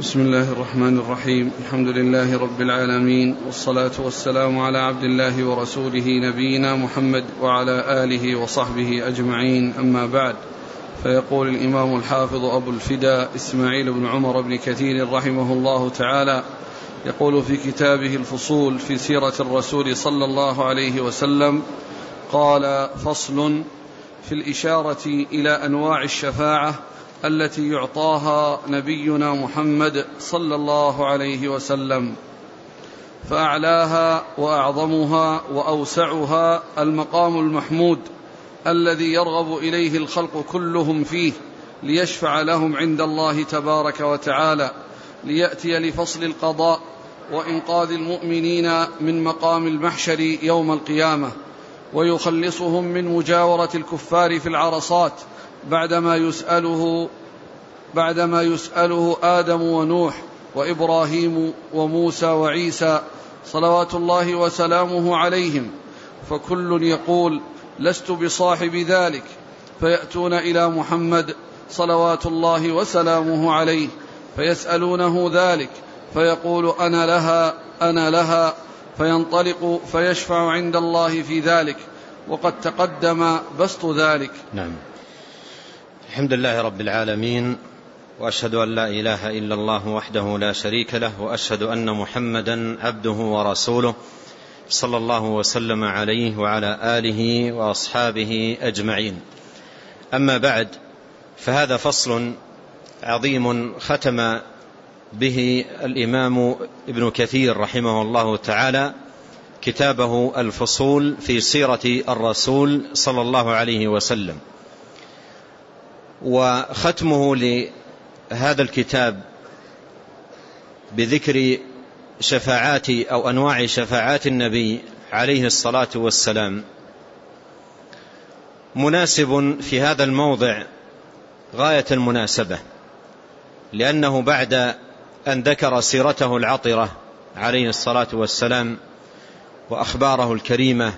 بسم الله الرحمن الرحيم. الحمد لله رب العالمين والصلاة والسلام على عبد الله ورسوله نبينا محمد وعلى آله وصحبه أجمعين. أما بعد فيقول الإمام الحافظ أبو الفداء إسماعيل بن عمر بن كثير رحمه الله تعالى يقول في كتابه الفصول في سيرة الرسول صلى الله عليه وسلم قال فصل في الإشارة إلى أنواع الشفاعة التي يعطاها نبينا محمد صلى الله عليه وسلم. فأعلاها وأعظمها وأوسعها المقام المحمود الذي يرغب إليه الخلق كلهم فيه ليشفع لهم عند الله تبارك وتعالى ليأتي لفصل القضاء وإنقاذ المؤمنين من مقام المحشر يوم القيامة ويخلصهم من مجاورة الكفار في العرصات بعدما يسأله بعدما يسأله آدم ونوح وإبراهيم وموسى وعيسى صلوات الله وسلامه عليهم فكل يقول لست بصاحب ذلك. فيأتون إلى محمد صلوات الله وسلامه عليه فيسألونه ذلك فيقول أنا لها أنا لها. فينطلق فيشفع عند الله في ذلك وقد تقدم بسط ذلك. نعم. الحمد لله رب العالمين وأشهد أن لا إله إلا الله وحده لا شريك له وأشهد أن محمدا عبده ورسوله صلى الله وسلم عليه وعلى آله وأصحابه أجمعين. أما بعد فهذا فصل عظيم ختم به الإمام ابن كثير رحمه الله تعالى كتابه الفصول في سيرة الرسول صلى الله عليه وسلم. وختمه لهذا الكتاب بذكر شفاعات أو أنواع شفاعات النبي عليه الصلاة والسلام. مناسب في هذا الموضع غاية المناسبة لأنه بعد أن ذكر سيرته العطرة عليه الصلاة والسلام وأخباره الكريمة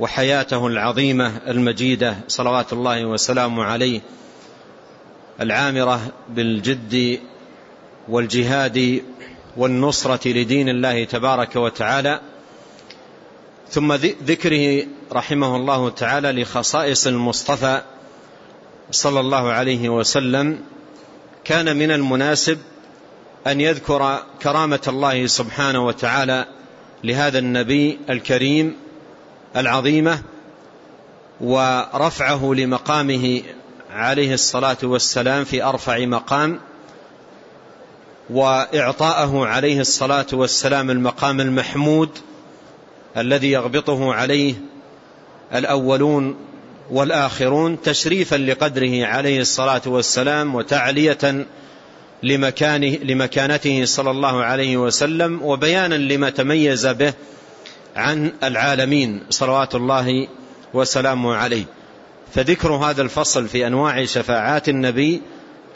وحياته العظيمة المجيدة صلوات الله وسلامه عليه العامرة بالجد والجهاد والنصرة لدين الله تبارك وتعالى ثم ذكره رحمه الله تعالى لخصائص المصطفى صلى الله عليه وسلم كان من المناسب أن يذكر كرامة الله سبحانه وتعالى لهذا النبي الكريم العظيمة ورفعه لمقامه عليه الصلاة والسلام في أرفع مقام وإعطاءه عليه الصلاة والسلام المقام المحمود الذي يغبطه عليه الأولون والآخرون تشريفا لقدره عليه الصلاة والسلام وتعلية لمكانه لمكانته صلى الله عليه وسلم وبيانا لما تميز به عن العالمين صلوات الله وسلامه عليه. فذكر هذا الفصل في أنواع شفاعات النبي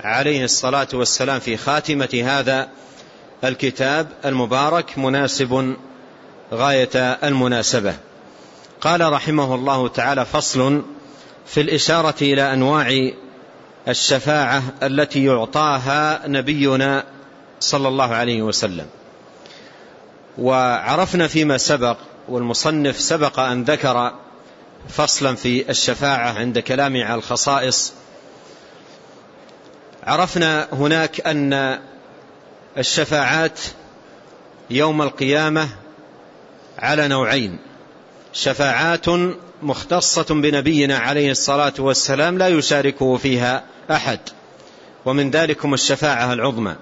عليه الصلاة والسلام في خاتمة هذا الكتاب المبارك مناسب غاية المناسبة. قال رحمه الله تعالى فصل في الإشارة إلى أنواع الشفاعة التي يعطاها نبينا صلى الله عليه وسلم. وعرفنا فيما سبق والمصنف سبق أن ذكر فصلا في الشفاعة عند كلامي على الخصائص. عرفنا هناك أن الشفاعات يوم القيامة على نوعين. شفاعات مختصة بنبينا عليه الصلاة والسلام لا يشاركه فيها أحد ومن ذلكم الشفاعة العظمى.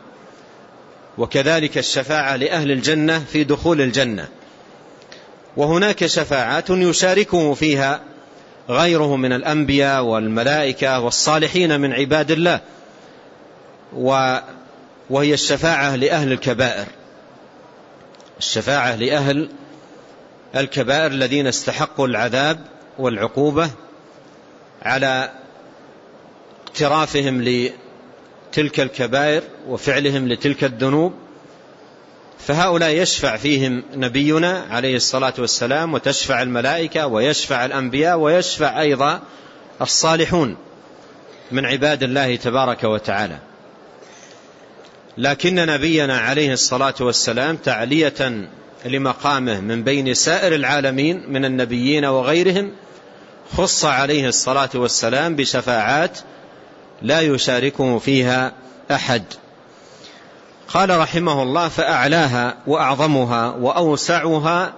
وكذلك الشفاعة لأهل الجنة في دخول الجنة. وهناك شفاعات يشاركه فيها غيره من الأنبياء والملائكة والصالحين من عباد الله وهي الشفاعة لأهل الكبائر. الشفاعة لأهل الكبائر الذين استحقوا العذاب والعقوبة على اقترافهم لتلك الكبائر وفعلهم لتلك الذنوب. فهؤلاء يشفع فيهم نبينا عليه الصلاة والسلام وتشفع الملائكة ويشفع الأنبياء ويشفع أيضا الصالحون من عباد الله تبارك وتعالى. لكن نبينا عليه الصلاة والسلام تعلية لمقامه من بين سائر العالمين من النبيين وغيرهم خص عليه الصلاة والسلام بشفاعات لا يشاركه فيها أحد. قال رحمه الله فأعلاها وأعظمها وأوسعها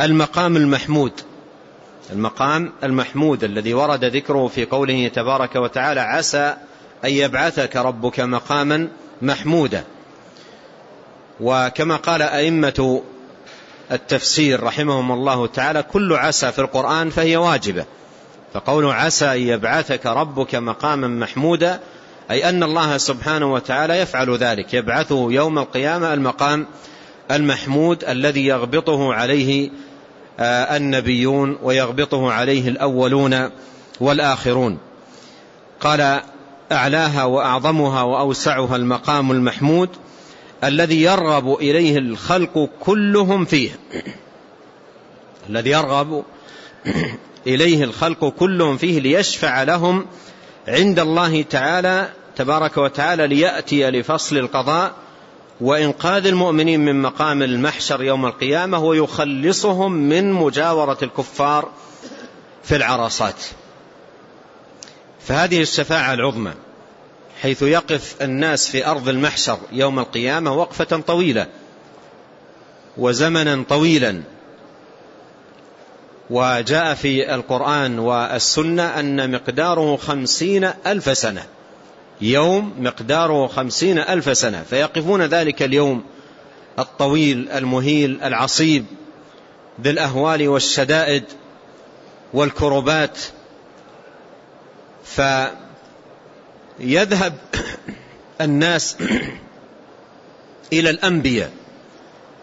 المقام المحمود. المقام المحمود الذي ورد ذكره في قوله تبارك وتعالى عسى أن يبعثك ربك مقاما محمودا. وكما قال أئمة التفسير رحمهم الله تعالى كل عسى في القرآن فهي واجبة. فقول عسى أن يبعثك ربك مقاما محمودا أي أن الله سبحانه وتعالى يفعل ذلك يبعثه يوم القيامة المقام المحمود الذي يغبطه عليه آه، النبيون ويغبطه عليه الأولون والآخرون. قال أعلاها وأعظمها وأوسعها المقام المحمود الذي يرغب إليه الخلق كلهم فيه. الذي يرغب إليه الخلق كلهم فيه ليشفع لهم عند الله تعالى تبارك وتعالى ليأتي لفصل القضاء وإنقاذ المؤمنين من مقام المحشر يوم القيامة ويخلصهم من مجاورة الكفار في العرصات. فهذه الشفاعة العظمى حيث يقف الناس في أرض المحشر يوم القيامة وقفة طويلة وزمنا طويلا. وجاء في القرآن والسنة أن مقداره خمسين ألف سنة. يوم مقداره خمسين ألف سنة. فيقفون ذلك اليوم الطويل المهيل العصيب ذي الأهوال والشدائد والكربات. فيذهب الناس إلى الأنبياء.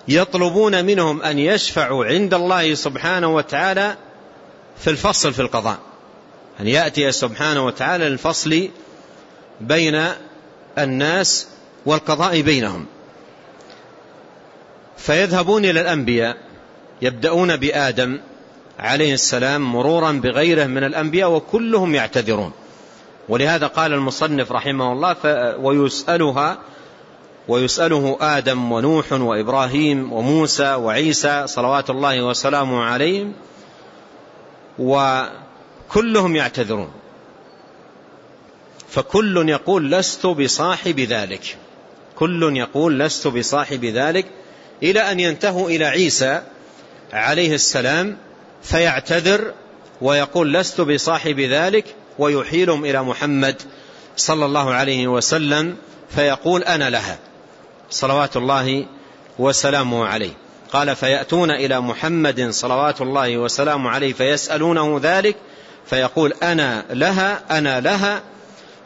يطلبون منهم أن يشفعوا عند الله سبحانه وتعالى في الفصل في القضاء. أن يأتي سبحانه وتعالى الفصل بين الناس والقضاء بينهم. فيذهبون إلى الأنبياء يبدأون بآدم عليه السلام مرورا بغيره من الأنبياء وكلهم يعتذرون. ولهذا قال المصنف رحمه الله ويسألها ويسأله آدم ونوح وإبراهيم وموسى وعيسى صلوات الله وسلامه عليهم وكلهم يعتذرون. فكل يقول لست بصاحب ذلك. كل يقول لست بصاحب ذلك إلى أن ينتهوا إلى عيسى عليه السلام فيعتذر ويقول لست بصاحب ذلك ويحيلهم إلى محمد صلى الله عليه وسلم فيقول أنا لها. صلوات الله وسلامه عليه. قال فيأتون إلى محمد صلوات الله وسلامه عليه فيسألونه ذلك فيقول أنا لها أنا لها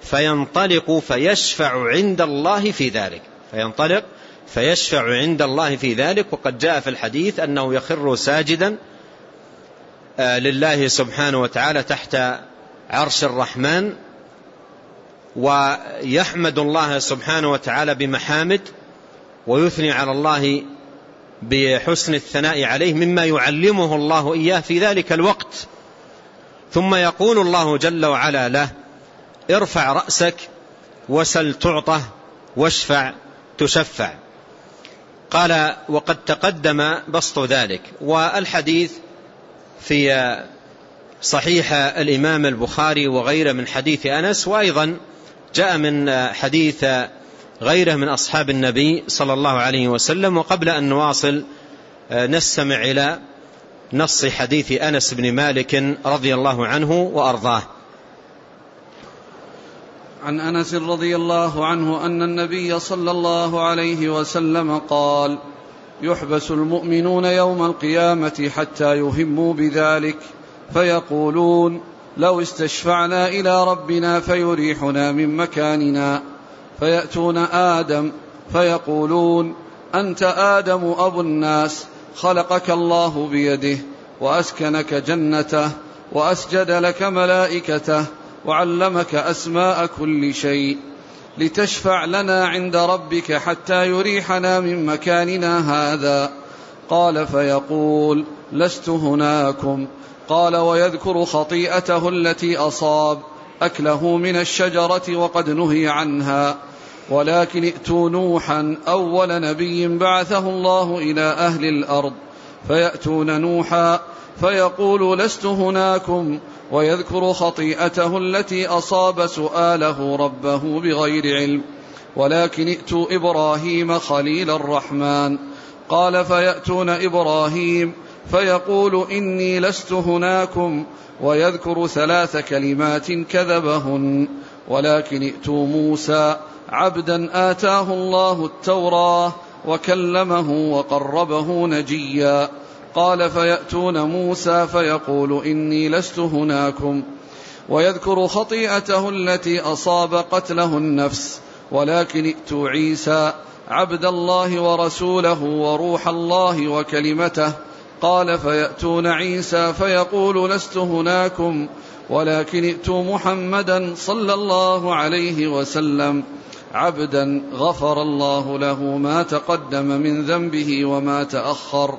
فينطلق فيشفع عند الله في ذلك. فينطلق فيشفع عند الله في ذلك. وقد جاء في الحديث أنه يخر ساجدا آه، لله سبحانه وتعالى تحت عرش الرحمن ويحمد الله سبحانه وتعالى بمحامد ويثني على الله بحسن الثناء عليه مما يعلمه الله إياه في ذلك الوقت. ثم يقول الله جل وعلا له ارفع رأسك وسل تعطه واشفع تشفع. قال وقد تقدم بسط ذلك. والحديث في صحيح الإمام البخاري وغيره من حديث أنس وأيضا جاء من حديث غيره من أصحاب النبي صلى الله عليه وسلم وقبل أن نواصل نستمع إلى نص حديث أنس بن مالك رضي الله عنه وأرضاه. عن أنس رضي الله عنه أن النبي صلى الله عليه وسلم قال يحبس المؤمنون يوم القيامة حتى يهموا بذلك فيقولون لو استشفعنا إلى ربنا فيريحنا من مكاننا. فيأتون آدم فيقولون أنت آدم أبو الناس خلقك الله بيده وأسكنك جنته وأسجد لك ملائكته وعلمك أسماء كل شيء لتشفع لنا عند ربك حتى يريحنا من مكاننا هذا. قال فيقول لست هناكم. قال ويذكر خطيئته التي أصاب. أكله من الشجرة وقد نهي عنها. ولكن ائتوا نوحا أول نبي بعثه الله إلى أهل الأرض. فيأتون نوحا فيقول لست هناكم ويذكر خطيئته التي أصاب سؤاله ربه بغير علم. ولكن ائتوا إبراهيم خليل الرحمن. قال فيأتون إبراهيم فيقول إني لست هناكم ويذكر ثلاث كلمات كذبهن ولكن ائتوا موسى عبدا آتاه الله التوراة وكلمه وقربه نجيا. قال فيأتون موسى فيقول إني لست هناكم. ويذكر خطيئته التي أصاب قتله النفس ولكن ائتوا عيسى عبد الله ورسوله وروح الله وكلمته قال فيأتون عيسى فيقول لست هناكم ولكن ائتوا محمدا صلى الله عليه وسلم. عبدا غفر الله له ما تقدم من ذنبه وما تأخر.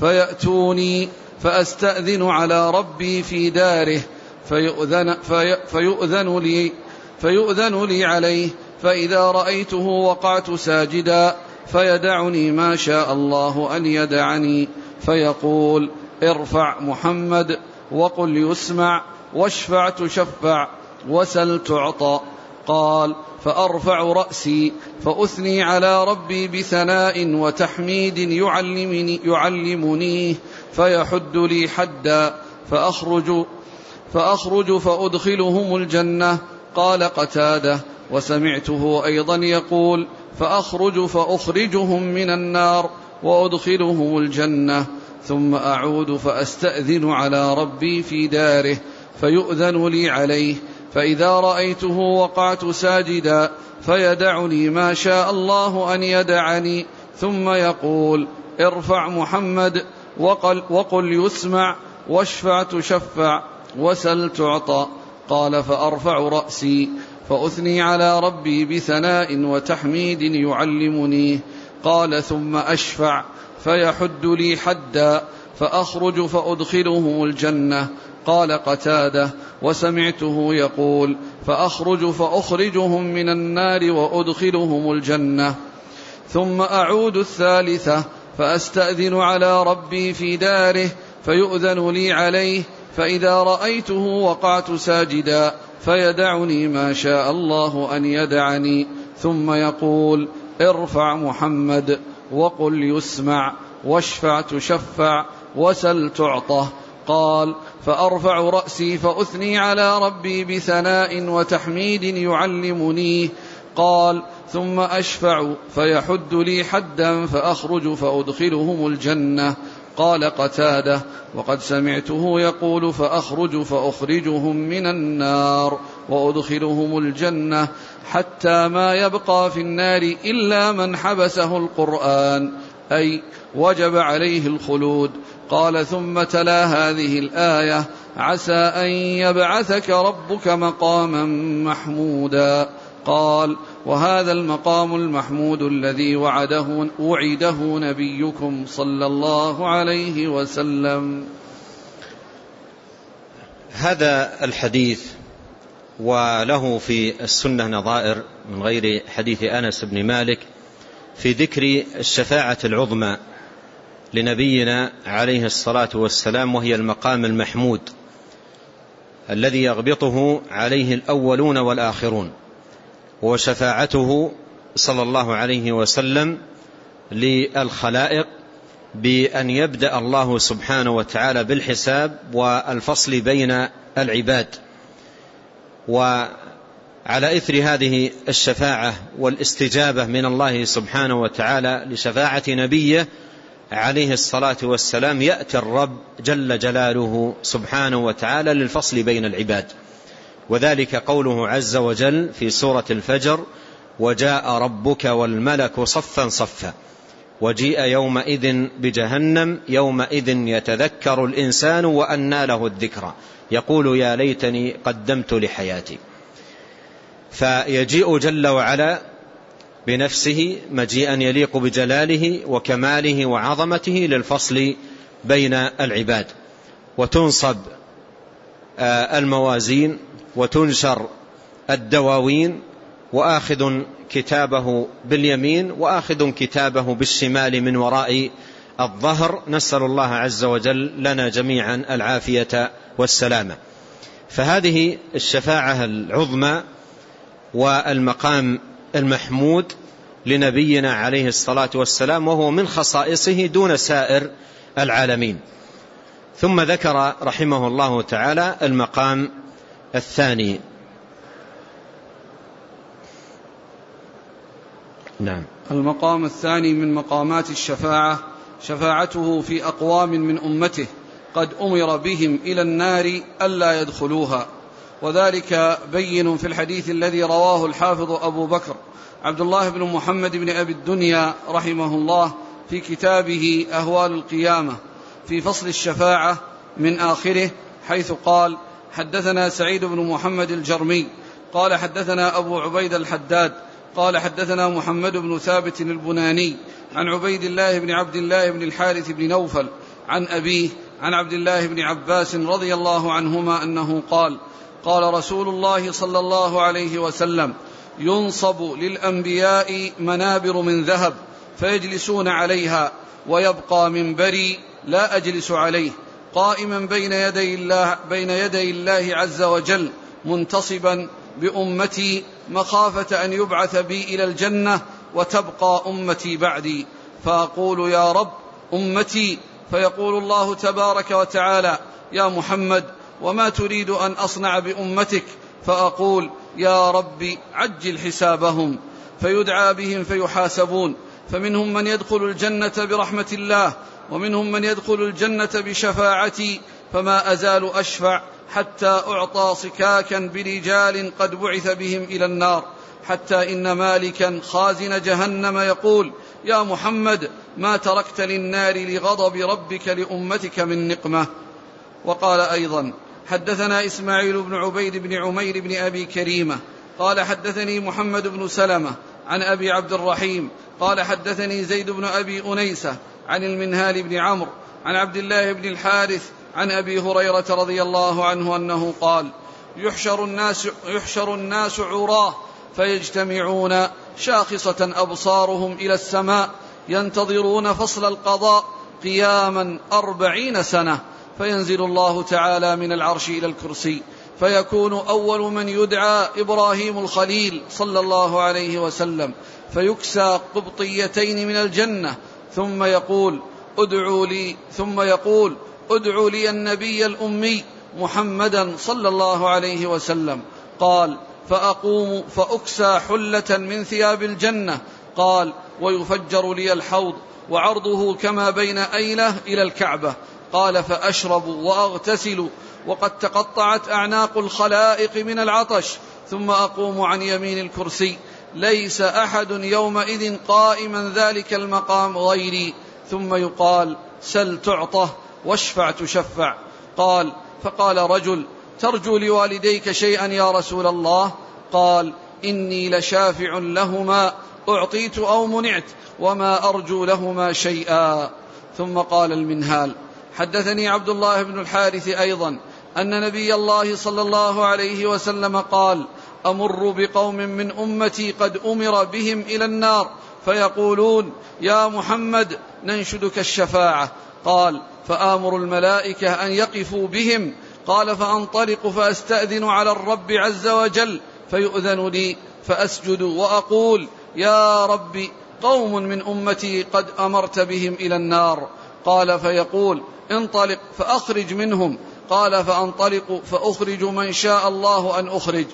فيأتوني فأستأذن على ربي في داره فيؤذن, في فيؤذن لي فيؤذن لي عليه. فإذا رأيته وقعت ساجدا فيدعني ما شاء الله أن يدعني. فيقول ارفع محمد وقل يسمع واشفع تشفع وسل تعطى. قال فأرفع رأسي فأثني على ربي بثناء وتحميد يعلمني يعلمنيه فيحد لي حدا فأخرج فأخرج فأدخلهم الجنة. قال قتادة وسمعته أيضا يقول فأخرج فأخرجهم من النار. وأدخلهم الجنة ثم أعود فأستأذن على ربي في داره فيؤذن لي عليه فإذا رأيته وقعت ساجدا فيدعني ما شاء الله أن يدعني ثم يقول ارفع محمد وقل, وقل يسمع واشفع تشفع وسل تعطى. قال فأرفع رأسي فأثني على ربي بثناء وتحميد يعلمني. قال ثم أشفع فيحد لي حدا فأخرج فأدخلهم الجنة. قال قتادة وسمعته يقول فأخرج فأخرجهم من النار وأدخلهم الجنة. ثم أعود الثالثة فأستأذن على ربي في داره فيؤذن لي عليه فإذا رأيته وقعت ساجدا فيدعني ما شاء الله أن يدعني. ثم يقول ارفع محمد وقل يسمع واشفع تشفع وسل تعطه. قال فأرفع رأسي فأثني على ربي بثناء وتحميد يعلمنيه قال ثم أشفع فيحد لي حدا فأخرج فأدخلهم الجنة. قال قتادة وقد سمعته يقول فأخرج فأخرجهم من النار. وأدخلهم الجنة حتى ما يبقى في النار إلا من حبسه القرآن. أي وجب عليه الخلود. قال ثم تلا هذه الآية. عسى أن يبعثك ربك مقاما محمودا. قال وهذا المقام المحمود الذي وعده وعده نبيكم صلى الله عليه وسلم. هذا الحديث وله في السنة نظائر من غير حديث أنس بن مالك في ذكر الشفاعة العظمى لنبينا عليه الصلاة والسلام وهي المقام المحمود الذي يغبطه عليه الأولون والآخرون وشفاعته صلى الله عليه وسلم للخلائق بأن يبدأ الله سبحانه وتعالى بالحساب والفصل بين العباد. وعلى إثر هذه الشفاعة والاستجابة من الله سبحانه وتعالى لشفاعة نبيه عليه الصلاة والسلام يأتي الرب جل جلاله سبحانه وتعالى للفصل بين العباد. وذلك قوله عز وجل في سورة الفجر وجاء ربك والملك صفا صفا. وجيء يومئذ بجهنم يومئذ يتذكر الإنسان وأنى له الذكرى. يقول يا ليتني قدمت لحياتي. فيجيء جل وعلا بنفسه مجيئا يليق بجلاله وكماله وعظمته للفصل بين العباد. وتنصب الموازين وتنشر الدواوين وآخذ كتابه باليمين وآخذ كتابه بالشمال من وراء الظهر. نسأل الله عز وجل لنا جميعا العافية والسلامة. فهذه الشفاعة العظمى والمقام المحمود لنبينا عليه الصلاة والسلام وهو من خصائصه دون سائر العالمين. ثم ذكر رحمه الله تعالى المقام الثاني. نعم. المقام الثاني من مقامات الشفاعة شفاعته في أقوام من أمته قد أمر بهم إلى النار ألا يدخلوها. وذلك بين في الحديث الذي رواه الحافظ أبو بكر عبد الله بن محمد بن أبي الدنيا رحمه الله في كتابه أهوال القيامة في فصل الشفاعة من آخره حيث قال حدثنا سعيد بن محمد الجرمي قال حدثنا أبو عبيد الحداد قال حدثنا محمد بن ثابت البناني عن عبيد الله بن عبد الله بن الحارث بن نوفل عن أبيه عن عبد الله بن عباس رضي الله عنهما أنه قال قال رسول الله صلى الله عليه وسلم ينصب للأنبياء منابر من ذهب فيجلسون عليها ويبقى منبري لا أجلس عليه قائما بين يدي الله بين يدي الله عز وجل منتصبا بأمتي مخافة أن يبعث بي إلى الجنة وتبقى أمتي بعدي. فأقول يا رب أمتي. فيقول الله تبارك وتعالى يا محمد وما تريد أن أصنع بأمتك؟ فأقول يا رب عجل حسابهم. فيدعى بهم فيحاسبون. فمنهم من يدخل الجنة برحمة الله ومنهم من يدخل الجنة بشفاعتي فما أزال أشفع حتى أعطى صكاكا برجال قد بعث بهم إلى النار حتى إن مالكا خازن جهنم يقول يا محمد ما تركت للنار لغضب ربك لأمتك من نقمة. وقال أيضا حدثنا إسماعيل بن عبيد بن عمير بن أبي كريمة قال حدثني محمد بن سلمة عن أبي عبد الرحيم قال حدثني زيد بن أبي أنيسة عن المنهال بن عمرو عن عبد الله بن الحارث عن أبي هريرة رضي الله عنه أنه قال يحشر الناس, يحشر الناس عراه فيجتمعون شاخصة أبصارهم إلى السماء ينتظرون فصل القضاء قياما أربعين سنة فينزل الله تعالى من العرش إلى الكرسي فيكون أول من يدعى إبراهيم الخليل صلى الله عليه وسلم فيكسى قبطيتين من الجنة ثم يقول ادعوا لي ثم يقول ادعوا لي النبي الأمي محمدا صلى الله عليه وسلم. قال فأقوم فأكسى حلة من ثياب الجنة. قال ويفجر لي الحوض وعرضه كما بين أيلة إلى الكعبة. قال فأشرب وأغتسل. وقد تقطعت أعناق الخلائق من العطش. ثم أقوم عن يمين الكرسي. ليس أحد يومئذ قائما ذلك المقام غيري. ثم يقال سل تعطه. واشفع تشفع. قال فقال رجل ترجو لوالديك شيئا يا رسول الله؟ قال إني لشافع لهما أعطيت أو منعت وما أرجو لهما شيئا. ثم قال المنهال حدثني عبد الله بن الحارث أيضا أن نبي الله صلى الله عليه وسلم قال أمر بقوم من أمتي قد أمر بهم إلى النار فيقولون يا محمد ننشدك الشفاعة. قال فآمر الملائكة أن يقفوا بهم. قال فأنطلق فأستأذن على الرب عز وجل فيؤذن لي فأسجد وأقول يا رب قوم من أمتي قد أمرت بهم إلى النار. قال فيقول انطلق فأخرج منهم. قال فأنطلق فأخرج من شاء الله أن أخرج.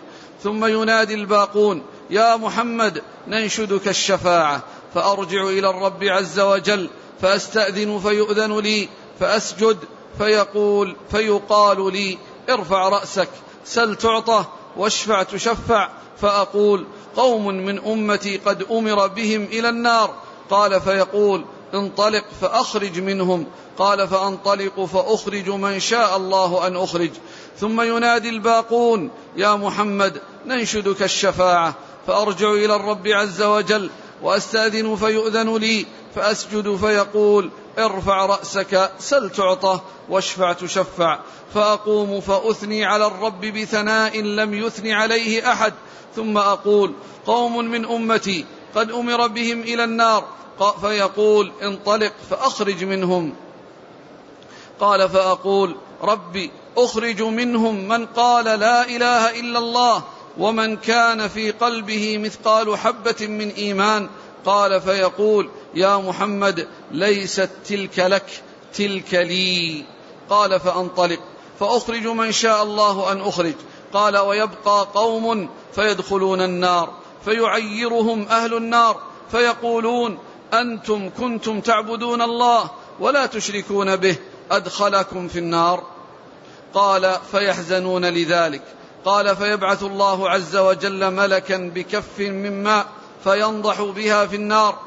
ثم ينادي الباقون يا محمد ننشدك الشفاعة. فأرجع إلى الرب عز وجل فأستأذن فيؤذن لي فأسجد فيقول فيقال لي ارفع رأسك سل تعطى واشفع تشفع فأقول قوم من أمتي قد أمر بهم إلى النار. قال فيقول انطلق فأخرج منهم. قال فأنطلق فأخرج من شاء الله أن أخرج. ثم ينادي الباقون يا محمد ننشدك الشفاعة فأرجع إلى الرب عز وجل وأستأذن فيؤذن لي فأسجد فيقول ارفع رأسك سل تعطى واشفع تشفع. فأقوم فأثني على الرب بثناء لم يثن عليه أحد. ثم أقول قوم من أمتي قد أمر بهم إلى النار. فيقول انطلق فأخرج منهم. قال فأقول ربي أخرج منهم من قال لا إله إلا الله ومن كان في قلبه مثقال حبة من إيمان. قال فيقول يا محمد ليست تلك لك تلك لي. قال فأنطلق. فأخرج من شاء الله أن أخرج. قال ويبقى قوم فيدخلون النار فيعيرهم أهل النار فيقولون أنتم كنتم تعبدون الله ولا تشركون به أدخلكم في النار. قال فيحزنون لذلك. قال فيبعث الله عز وجل ملكا بكف من ماء فينضح بها في النار.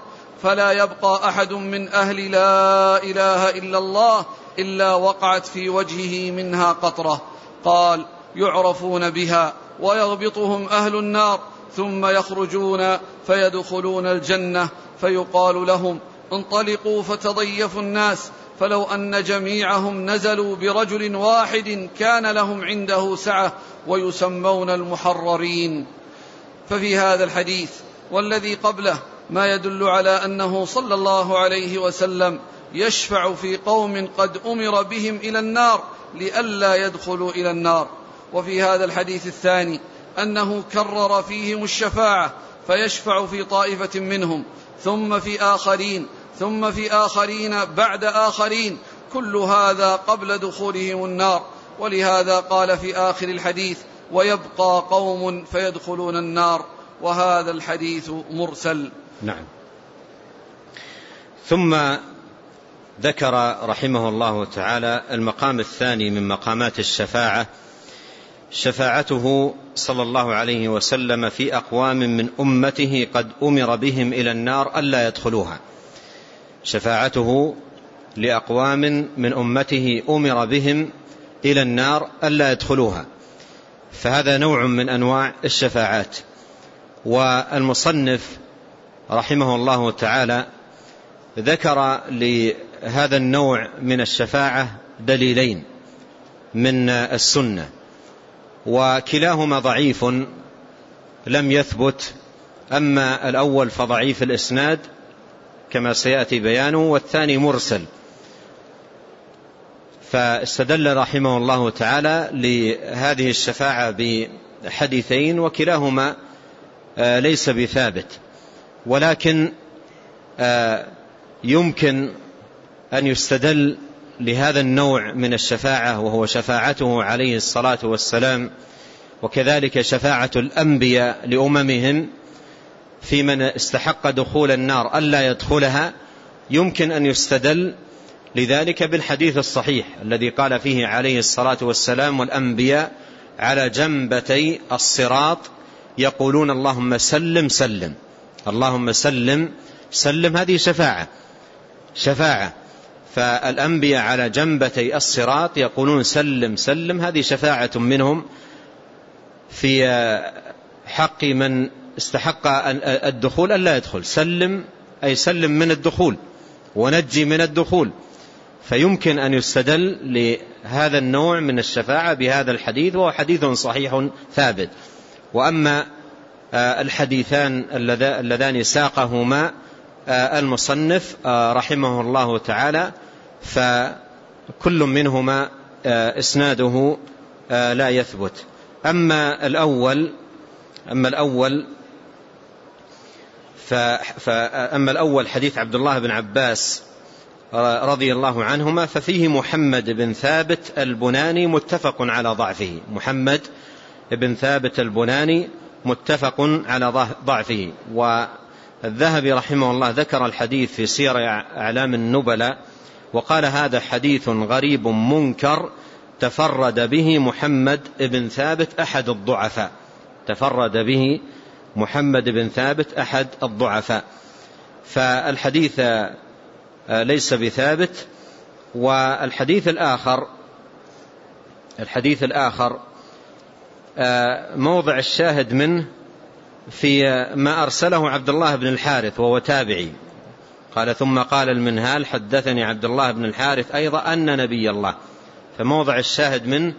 فلا يبقى أحد من أهل لا إله إلا الله إلا وقعت في وجهه منها قطرة. قال يعرفون بها ويغبطهم أهل النار ثم يخرجون فيدخلون الجنة فيقال لهم انطلقوا فتضيفوا الناس فلو أن جميعهم نزلوا برجل واحد كان لهم عنده سعة ويسمون المحررين. ففي هذا الحديث والذي قبله ما يدل على أنه صلى الله عليه وسلم يشفع في قوم قد أمر بهم إلى النار لئلا يدخلوا إلى النار. وفي هذا الحديث الثاني أنه كرر فيهم الشفاعة فيشفع في طائفة منهم ثم في آخرين ثم في آخرين بعد آخرين كل هذا قبل دخولهم النار. ولهذا قال في آخر الحديث ويبقى قوم فيدخلون النار. وهذا الحديث مرسل. نعم. ثم ذكر رحمه الله تعالى المقام الثاني من مقامات الشفاعة. شفاعته صلى الله عليه وسلم في أقوام من أمته قد أمر بهم إلى النار ألا يدخلوها. شفاعته لأقوام من أمته أمر بهم إلى النار ألا يدخلوها. فهذا نوع من أنواع الشفاعات. والمصنف رحمه الله تعالى ذكر لهذا النوع من الشفاعة دليلين من السنة وكلاهما ضعيف لم يثبت أما الأول فضعيف الإسناد كما سيأتي بيانه والثاني مرسل. فاستدل رحمه الله تعالى لهذه الشفاعة بحديثين وكلاهما آه، ليس بثابت. ولكن آه، يمكن أن يستدل لهذا النوع من الشفاعة وهو شفاعته عليه الصلاة والسلام وكذلك شفاعة الأنبياء لأممهم في من استحق دخول النار ألا يدخلها يمكن أن يستدل لذلك بالحديث الصحيح الذي قال فيه عليه الصلاة والسلام والأنبياء على جنبتي الصراط يقولون اللهم سلم سلم. اللهم سلم سلم هذه شفاعة شفاعة. فالأنبياء على جنبتي الصراط يقولون سلم سلم هذه شفاعة منهم في حق من استحق الدخول أن لا يدخل. سلم أي سلم من الدخول ونجي من الدخول. فيمكن أن يستدل لهذا النوع من الشفاعة بهذا الحديث وهو حديث صحيح ثابت. وأما الحديثان اللذان ساقهما آه، المصنف آه، رحمه الله تعالى فكل منهما إسناده لا يثبت. أما الأول أما الأول فأما الأول حديث عبد الله بن عباس رضي الله عنهما ففيه محمد بن ثابت البناني متفق على ضعفه. محمد بن ثابت البناني متفق على ضعفه. والذهبي رحمه الله ذكر الحديث في سير أعلام النبلاء وقال هذا حديث غريب منكر تفرد به محمد بن ثابت أحد الضعفاء. تفرد به محمد بن ثابت أحد الضعفاء. فالحديث ليس بثابت. والحديث الآخر الحديث الآخر موضع الشاهد منه في ما أرسله عبد الله بن الحارث وهو تابعي. قال ثم قال المنهال حدثني عبد الله بن الحارث أيضا أن نبي الله. فموضع الشاهد منه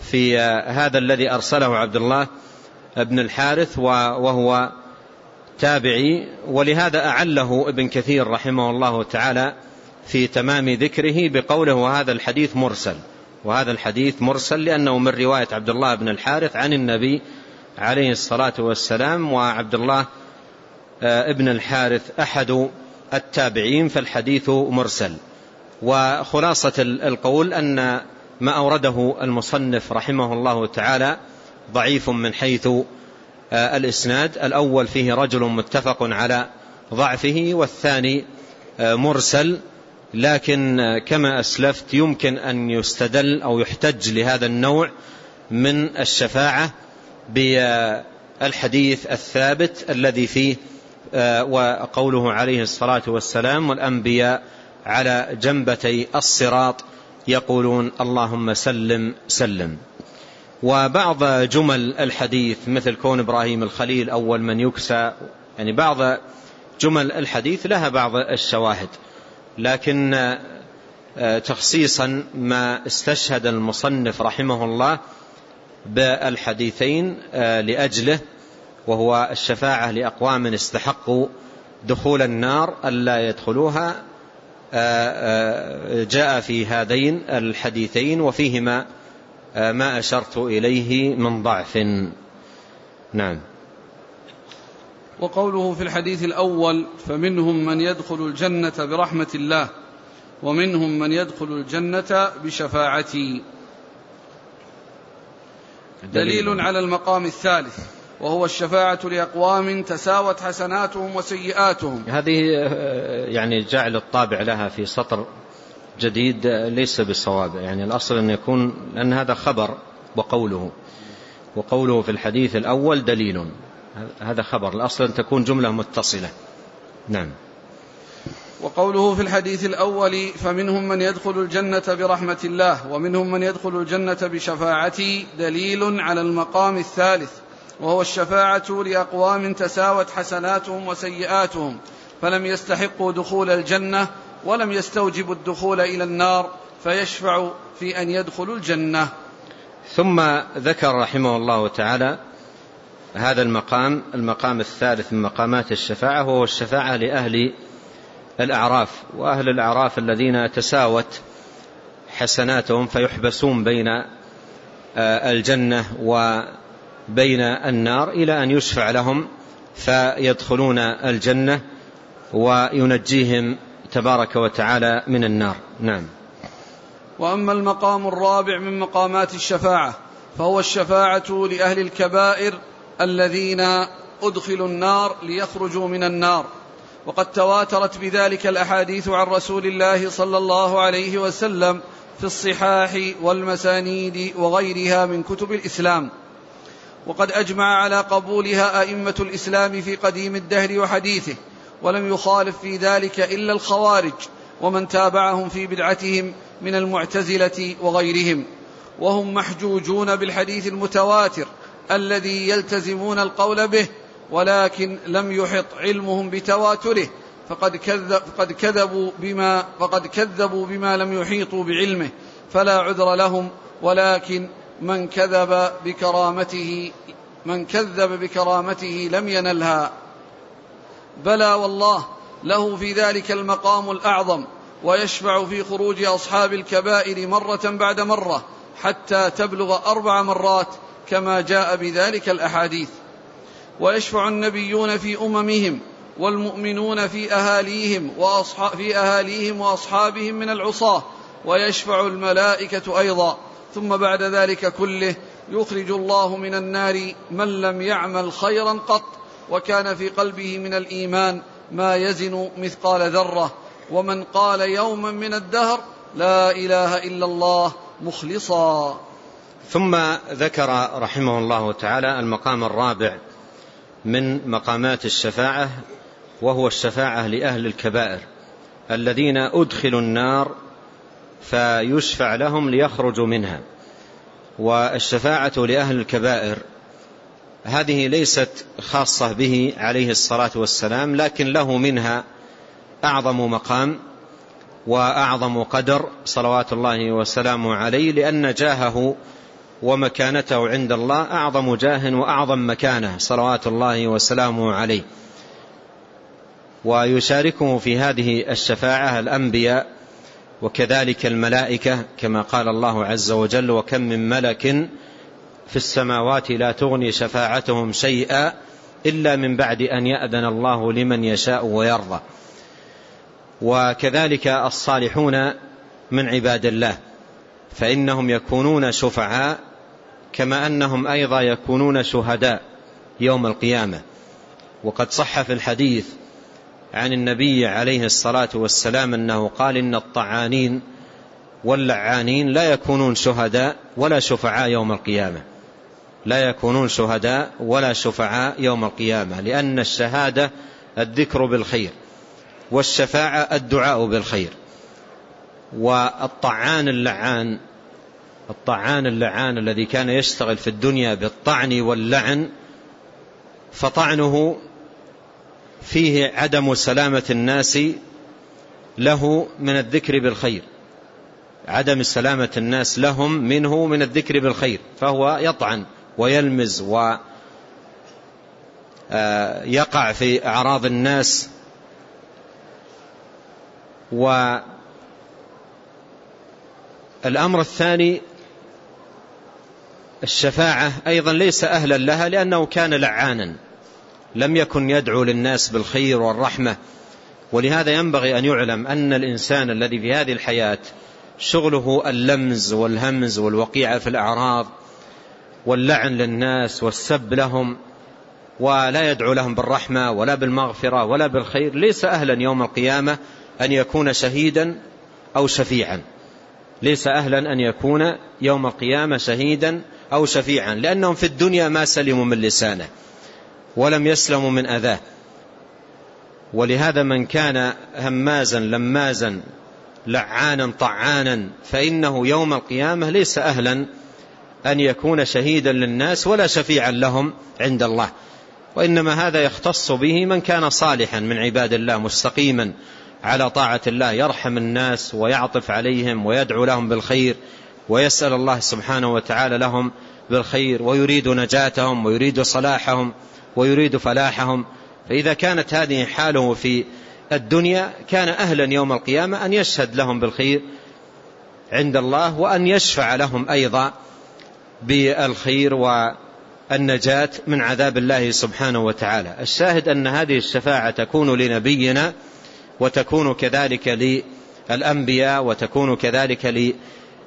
في هذا الذي أرسله عبد الله بن الحارث وهو تابعي. ولهذا أعله ابن كثير رحمه الله تعالى في تمام ذكره بقوله وهذا الحديث مرسل. وهذا الحديث مرسل لأنه من رواية عبد الله بن الحارث عن النبي عليه الصلاة والسلام وعبد الله آه، ابن الحارث أحد التابعين فالحديث مرسل. وخلاصة القول أن ما أورده المصنف رحمه الله تعالى ضعيف من حيث آه، الإسناد. الأول فيه رجل متفق على ضعفه والثاني آه، مرسل. لكن كما أسلفت يمكن أن يستدل أو يحتج لهذا النوع من الشفاعة بالحديث الثابت الذي فيه آه، وقوله عليه الصلاة والسلام والأنبياء على جنبتي الصراط يقولون اللهم سلم سلم. وبعض جمل الحديث مثل كون إبراهيم الخليل أول من يكسى يعني بعض جمل الحديث لها بعض الشواهد. لكن آه، تخصيصا ما استشهد المصنف رحمه الله بالحديثين آه، لأجله وهو الشفاعة لأقوام استحقوا دخول النار ألا يدخلوها آه، جاء في هذين الحديثين وفيهما ما أشرت إليه من ضعف. نعم. وقوله في الحديث الأول فمنهم من يدخل الجنة برحمة الله ومنهم من يدخل الجنة بشفاعتي. دليل على المقام الثالث وهو الشفاعة لأقوام تساوت حسناتهم وسيئاتهم. هذه يعني جعل الطابع لها في سطر جديد ليس بالصواب. يعني الأصل أن يكون أن هذا خبر وقوله. وقوله في الحديث الأول دليل. هذا خبر. الأصل أن تكون جملة متصلة. نعم. وقوله في الحديث الأول فمنهم من يدخل الجنة برحمة الله ومنهم من يدخل الجنة بشفاعتي دليل على المقام الثالث وهو الشفاعة لأقوام تساوت حسناتهم وسيئاتهم فلم يستحقوا دخول الجنة ولم يستوجبوا الدخول إلى النار فيشفع في أن يدخلوا الجنة. ثم ذكر رحمه الله تعالى هذا المقام المقام الثالث من مقامات الشفاعة وهو الشفاعة لأهل الأعراف وأهل الأعراف الذين تساوت حسناتهم فيحبسون بين آه، الجنة وبين النار إلى أن يشفع لهم فيدخلون الجنة وينجيهم تبارك وتعالى من النار. نعم. وأما المقام الرابع من مقامات الشفاعة فهو الشفاعة لأهل الكبائر الذين أدخلوا النار ليخرجوا من النار. وقد تواترت بذلك الأحاديث عن رسول الله صلى الله عليه وسلم في الصحاح والمسانيد وغيرها من كتب الإسلام. وقد أجمع على قبولها أئمة الإسلام في قديم الدهر وحديثه ولم يخالف في ذلك إلا الخوارج ومن تابعهم في بدعتهم من المعتزلة وغيرهم. وهم محجوجون بالحديث المتواتر الذي يلتزمون القول به ولكن لم يحط علمهم بتواتره. فقد كذب فقد كذبوا بما فقد كذبوا بما لم يحيطوا بعلمه. فلا عذر لهم ولكن من كذب بكرامته من كذب بكرامته لم ينلها. بلى والله له في ذلك المقام الأعظم ويشفع في خروج أصحاب الكبائر مرة بعد مرة حتى تبلغ أربع مرات كما جاء بذلك الأحاديث. ويشفع النبيون في أممهم والمؤمنون في وأصحاب في أهاليهم وأصحابهم من العصاة. ويشفع الملائكة أيضا. ثم بعد ذلك كله يخرج الله من النار من لم يعمل خيرا قط. وكان في قلبه من الإيمان ما يزن مثقال ذرة. ومن قال يوما من الدهر لا إله إلا الله مخلصا. ثم ذكر رحمه الله تعالى المقام الرابع من مقامات الشفاعة وهو الشفاعة لأهل الكبائر الذين أدخلوا النار فيشفع لهم ليخرجوا منها. والشفاعة لأهل الكبائر هذه ليست خاصة به عليه الصلاة والسلام لكن له منها أعظم مقام وأعظم قدر صلوات الله وسلامه عليه لأن جاهه ومكانته عند الله أعظم جاه وأعظم مكانة صلوات الله وسلامه عليه. ويشاركه في هذه الشفاعة الأنبياء وكذلك الملائكة كما قال الله عز وجل وكم من ملك في السماوات لا تغني شفاعتهم شيئا إلا من بعد أن يأذن الله لمن يشاء ويرضى. وكذلك الصالحون من عباد الله فإنهم يكونون شفعاء كما أنهم أيضا يكونون شهداء يوم القيامة. وقد صح في الحديث عن النبي عليه الصلاة والسلام أنه قال إن الطعانين واللعانين لا يكونون شهداء ولا شفعاء يوم القيامة. لا يكونون شهداء ولا شفعاء يوم القيامة لأن الشهادة الذكر بالخير والشفاعة الدعاء بالخير. والطعان اللعان الطعان اللعان الذي كان يشتغل في الدنيا بالطعن واللعن فطعنه فيه عدم سلامة الناس له من الذكر بالخير. عدم سلامة الناس لهم منه من الذكر بالخير فهو يطعن ويلمز ويقع آه، في أعراض الناس والأمر الثاني الشفاعة أيضا ليس أهلا لها لأنه كان لعانا. لم يكن يدعو للناس بالخير والرحمة. ولهذا ينبغي أن يعلم أن الإنسان الذي في هذه الحياة شغله اللمز والهمز والوقيعة في الأعراض واللعن للناس والسب لهم ولا يدعو لهم بالرحمة ولا بالمغفرة ولا بالخير ليس أهلا يوم القيامة أن يكون شهيدا أو شفيعا. ليس أهلا أن يكون يوم القيامة شهيدا أو شفيعا لأنهم في الدنيا ما سلموا من لسانه ولم يسلموا من أذاه. ولهذا من كان همازا لمازا لعانا طعانا فإنه يوم القيامة ليس أهلا أن يكون شهيدا للناس ولا شفيعا لهم عند الله. وإنما هذا يختص به من كان صالحا من عباد الله مستقيما على طاعة الله يرحم الناس ويعطف عليهم ويدعو لهم بالخير. ويسأل الله سبحانه وتعالى لهم بالخير ويريد نجاتهم ويريد صلاحهم ويريد فلاحهم. فإذا كانت هذه حاله في الدنيا كان أهلا يوم القيامة أن يشهد لهم بالخير عند الله وأن يشفع لهم أيضا بالخير والنجاة من عذاب الله سبحانه وتعالى. الشاهد أن هذه الشفاعة تكون لنبينا وتكون كذلك للأنبياء وتكون كذلك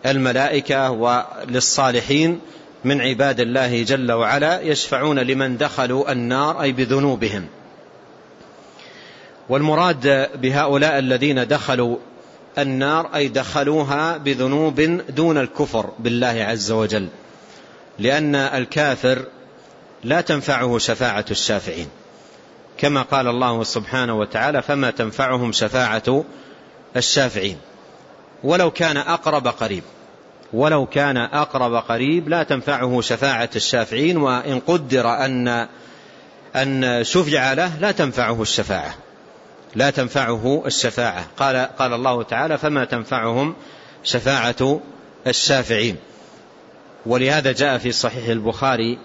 للملائكة وللصالحين من عباد الله جل وعلا يشفعون لمن دخلوا النار أي بذنوبهم. والمراد بهؤلاء الذين دخلوا النار أي دخلوها بذنوب دون الكفر بالله عز وجل لأن الكافر لا تنفعه شفاعة الشافعين. كما قال الله سبحانه وتعالى فما تنفعهم شفاعة الشافعين ولو كان أقرب قريب. ولو كان أقرب قريب لا تنفعه شفاعة الشافعين وإن قدر أن أن شفع له لا تنفعه الشفاعة. لا تنفعه الشفاعة. قال, قال الله تعالى فما تنفعهم شفاعة الشافعين. ولهذا جاء في صحيح البخاري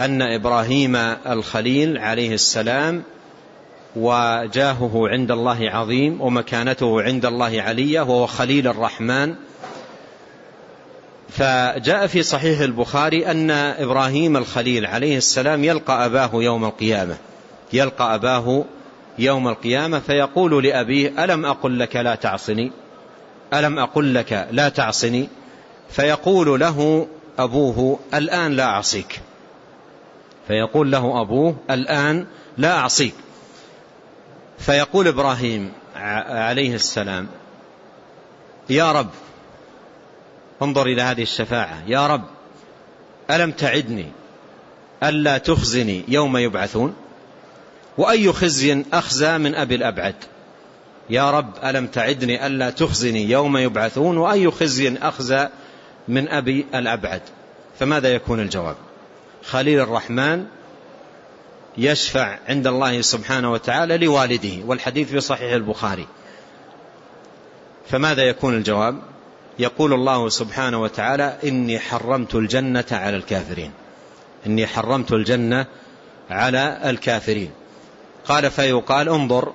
أن إبراهيم الخليل عليه السلام وجاهه عند الله عظيم ومكانته عند الله علية وهو خليل الرحمن فجاء في صحيح البخاري أن إبراهيم الخليل عليه السلام يلقى أباه يوم القيامة. يلقى أباه يوم القيامة فيقول لأبيه ألم أقل لك لا تعصني؟ ألم أقل لك لا تعصني؟ فيقول له أبوه الآن لا أعصيك. فيقول له أبوه الآن لا أعصيك. فيقول إبراهيم عليه السلام يا رب انظر إلى هذه الشفاعة. يا رب ألم تعدني ألا تخزني يوم يبعثون؟ وأي خزي أخزى من أبي الأبعد؟ يا رب ألم تعدني ألا تخزني يوم يبعثون؟ وأي خزي أخزى من أبي الأبعد؟ فماذا يكون الجواب؟ خليل الرحمن يشفع عند الله سبحانه وتعالى لوالده والحديث في صحيح البخاري. فماذا يكون الجواب؟ يقول الله سبحانه وتعالى إني حرمت الجنة على الكافرين. إني حرمت الجنة على الكافرين. قال فيقال انظر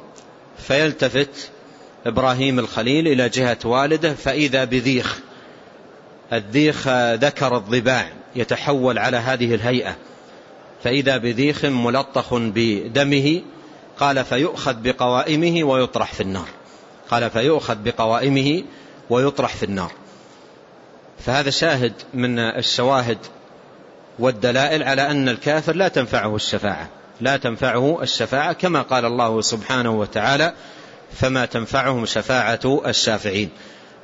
فيلتفت إبراهيم الخليل إلى جهة والده فإذا بذيخ الذيخ ذكر الضباع يتحول على هذه الهيئة. فإذا بذيخ ملطخ بدمه قال فيؤخذ بقوائمه ويطرح في النار. قال فيؤخذ بقوائمه ويطرح في النار. فهذا شاهد من الشواهد والدلائل على أن الكافر لا تنفعه الشفاعة. لا تنفعه الشفاعة كما قال الله سبحانه وتعالى فما تنفعهم شفاعة الشافعين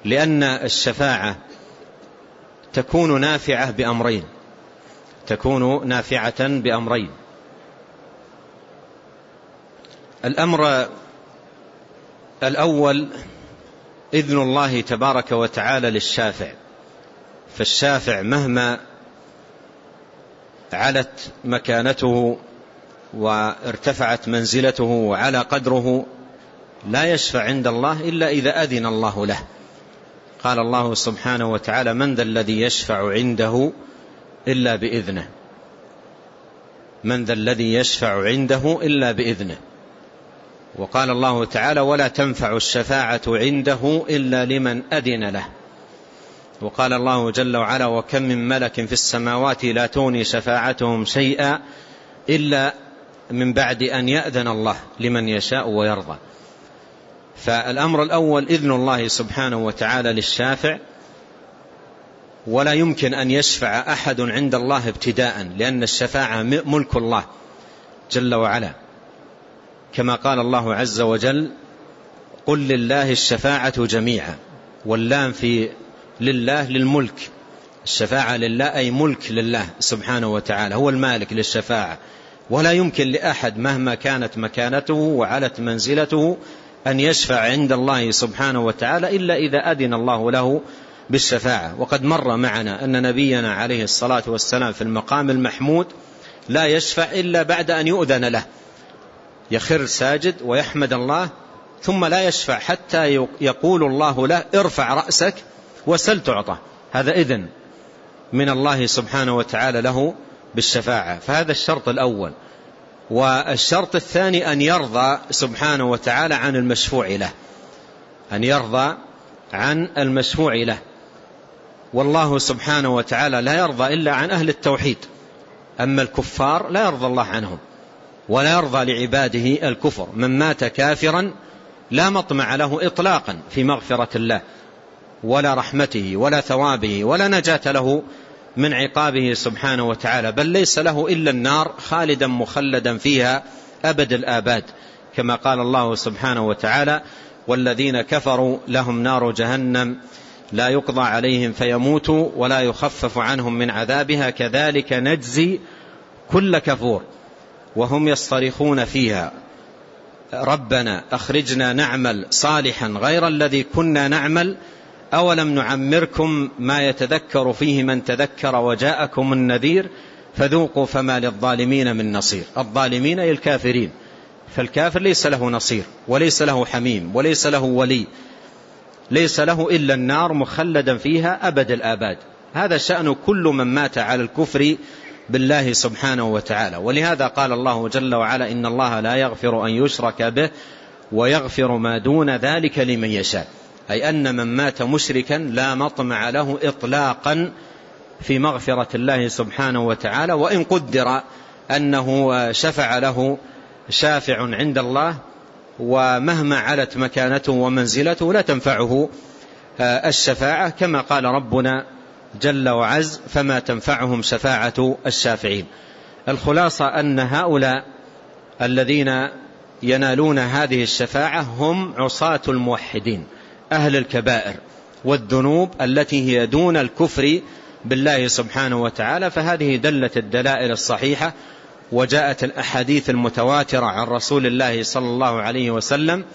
لأن الشفاعة تكون نافعة بأمرين. تكون نافعة بأمرين. الأمر الأول إذن الله تبارك وتعالى للشافع. فالشافع مهما علت مكانته وارتفعت منزلته وعلى قدره لا يشفع عند الله إلا إذا أذن الله له. قال الله سبحانه وتعالى من ذا الذي يشفع عنده إلا بإذنه؟ من ذا الذي يشفع عنده إلا بإذنه؟ وقال الله تعالى ولا تنفع الشفاعة عنده إلا لمن أذن له. وقال الله جل وعلا وكم من ملك في السماوات لا توني شفاعتهم شيئا إلا من بعد أن يأذن الله لمن يشاء ويرضى. فالأمر الأول إذن الله سبحانه وتعالى للشافع ولا يمكن أن يشفع أحد عند الله ابتداء لأن الشفاعة ملك الله جل وعلا. كما قال الله عز وجل قل لله الشفاعة جميعا واللام في لله للملك الشفاعة لله أي ملك لله سبحانه وتعالى هو المالك للشفاعة. ولا يمكن لأحد مهما كانت مكانته وعلت منزلته أن يشفع عند الله سبحانه وتعالى إلا إذا أذن الله له بالشفاعة. وقد مر معنا أن نبينا عليه الصلاة والسلام في المقام المحمود لا يشفع إلا بعد أن يؤذن له. يخر ساجد ويحمد الله ثم لا يشفع حتى يقول الله له ارفع رأسك وسل تعطى. هذا إذن من الله سبحانه وتعالى له بالشفاعة. فهذا الشرط الأول. والشرط الثاني أن يرضى سبحانه وتعالى عن المشفوع له. أن يرضى عن المشفوع له. والله سبحانه وتعالى لا يرضى إلا عن أهل التوحيد. أما الكفار لا يرضى الله عنهم. ولا يرضى لعباده الكفر. من مات كافرا لا مطمع له إطلاقا في مغفرة الله ولا رحمته ولا ثوابه ولا نجاة له من عقابه سبحانه وتعالى بل ليس له إلا النار خالدا مخلدا فيها أبد الآباد. كما قال الله سبحانه وتعالى والذين كفروا لهم نار جهنم لا يقضى عليهم فيموتوا ولا يخفف عنهم من عذابها كذلك نجزي كل كفور. وهم يصطرخون فيها. ربنا أخرجنا نعمل صالحا غير الذي كنا نعمل. أولم نعمركم ما يتذكر فيه من تذكر وجاءكم النذير؟ فذوقوا فما للظالمين من نصير. الظالمين أي الكافرين. فالكافر ليس له نصير وليس له حميم وليس له ولي. ليس له إلا النار مخلدا فيها أبد الآباد. هذا شأن كل من مات على الكفر بالله سبحانه وتعالى. ولهذا قال الله جل وعلا إن الله لا يغفر أن يشرك به ويغفر ما دون ذلك لمن يشاء. أي أن من مات مشركا لا مطمع له إطلاقا في مغفرة الله سبحانه وتعالى وإن قدر أنه شفع له شافع عند الله ومهما علت مكانته ومنزلته لا تنفعه الشفاعة كما قال ربنا جل وعز فما تنفعهم شفاعة الشافعين. الخلاصة أن هؤلاء الذين ينالون هذه الشفاعة هم عصاة الموحدين أهل الكبائر والذنوب التي هي دون الكفر بالله سبحانه وتعالى. فهذه دلت الدلائل الصحيحة وجاءت الأحاديث المتواترة عن رسول الله صلى الله عليه وسلم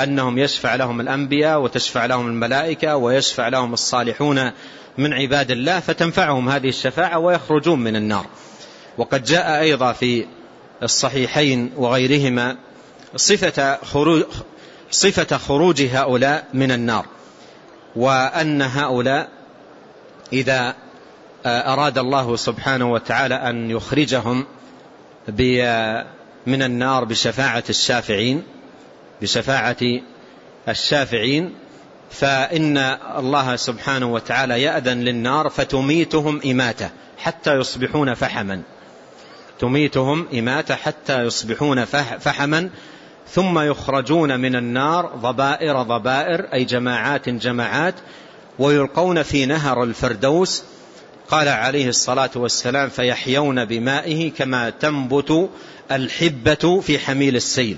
أنهم يشفع لهم الأنبياء وتشفع لهم الملائكة ويشفع لهم الصالحون من عباد الله فتنفعهم هذه الشفاعة ويخرجون من النار. وقد جاء أيضا في الصحيحين وغيرهما صفة خروج, صفة خروج هؤلاء من النار وأن هؤلاء إذا أراد الله سبحانه وتعالى أن يخرجهم من النار بشفاعة الشافعين بشفاعة الشافعين فإن الله سبحانه وتعالى يأذن للنار فتميتهم إماتة حتى يصبحون فحما. تميتهم إماتة حتى يصبحون فحما ثم يخرجون من النار ضبائر ضبائر أي جماعات جماعات ويلقون في نهر الفردوس. قال عليه الصلاة والسلام فيحيون بمائه كما تنبت الحبة في حميل السيل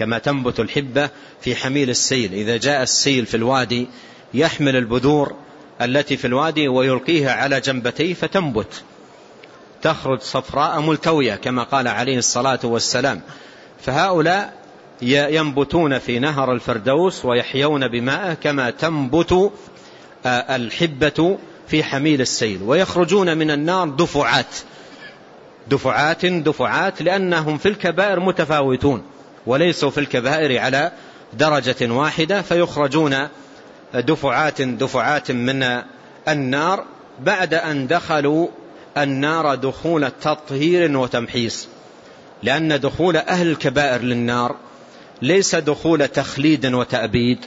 كما تنبت الحبة في حميل السيل. إذا جاء السيل في الوادي يحمل البذور التي في الوادي ويلقيها على جنبتيه فتنبت. تخرج صفراء ملتوية كما قال عليه الصلاة والسلام. فهؤلاء ينبتون في نهر الفردوس ويحيون بماءه كما تنبت الحبة في حميل السيل. ويخرجون من النار دفعات. دفعات دفعات لأنهم في الكبائر متفاوتون. وليسوا في الكبائر على درجة واحدة فيخرجون دفعات دفعات من النار بعد أن دخلوا النار دخول تطهير وتمحيص. لأن دخول أهل الكبائر للنار ليس دخول تخليد وتأبيد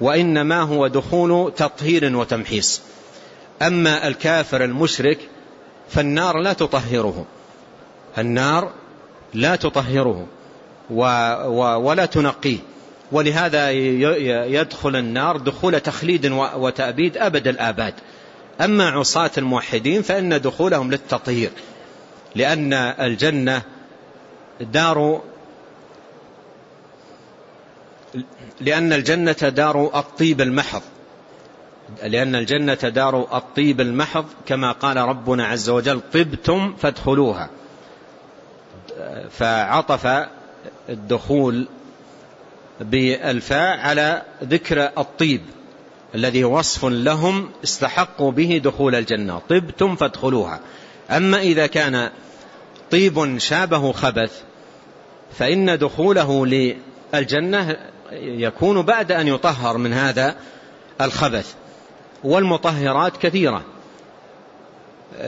وإنما هو دخول تطهير وتمحيص. أما الكافر المشرك فالنار لا تطهره. النار لا تطهره. ولا تنقيه. ولهذا يدخل النار دخول تخليد وتأبيد أبد الآباد. أما عصاة الموحدين فإن دخولهم للتطهير لأن الجنة دار لأن الجنة دار الطيب المحض. لأن الجنة دار الطيب المحض كما قال ربنا عز وجل طبتم فادخلوها. فعطف الدخول بالفاء على ذكر الطيب الذي وصف لهم استحقوا به دخول الجنة. طبتم فادخلوها. أما إذا كان طيب شابه خبث فإن دخوله للجنة يكون بعد أن يطهر من هذا الخبث. والمطهرات كثيرة.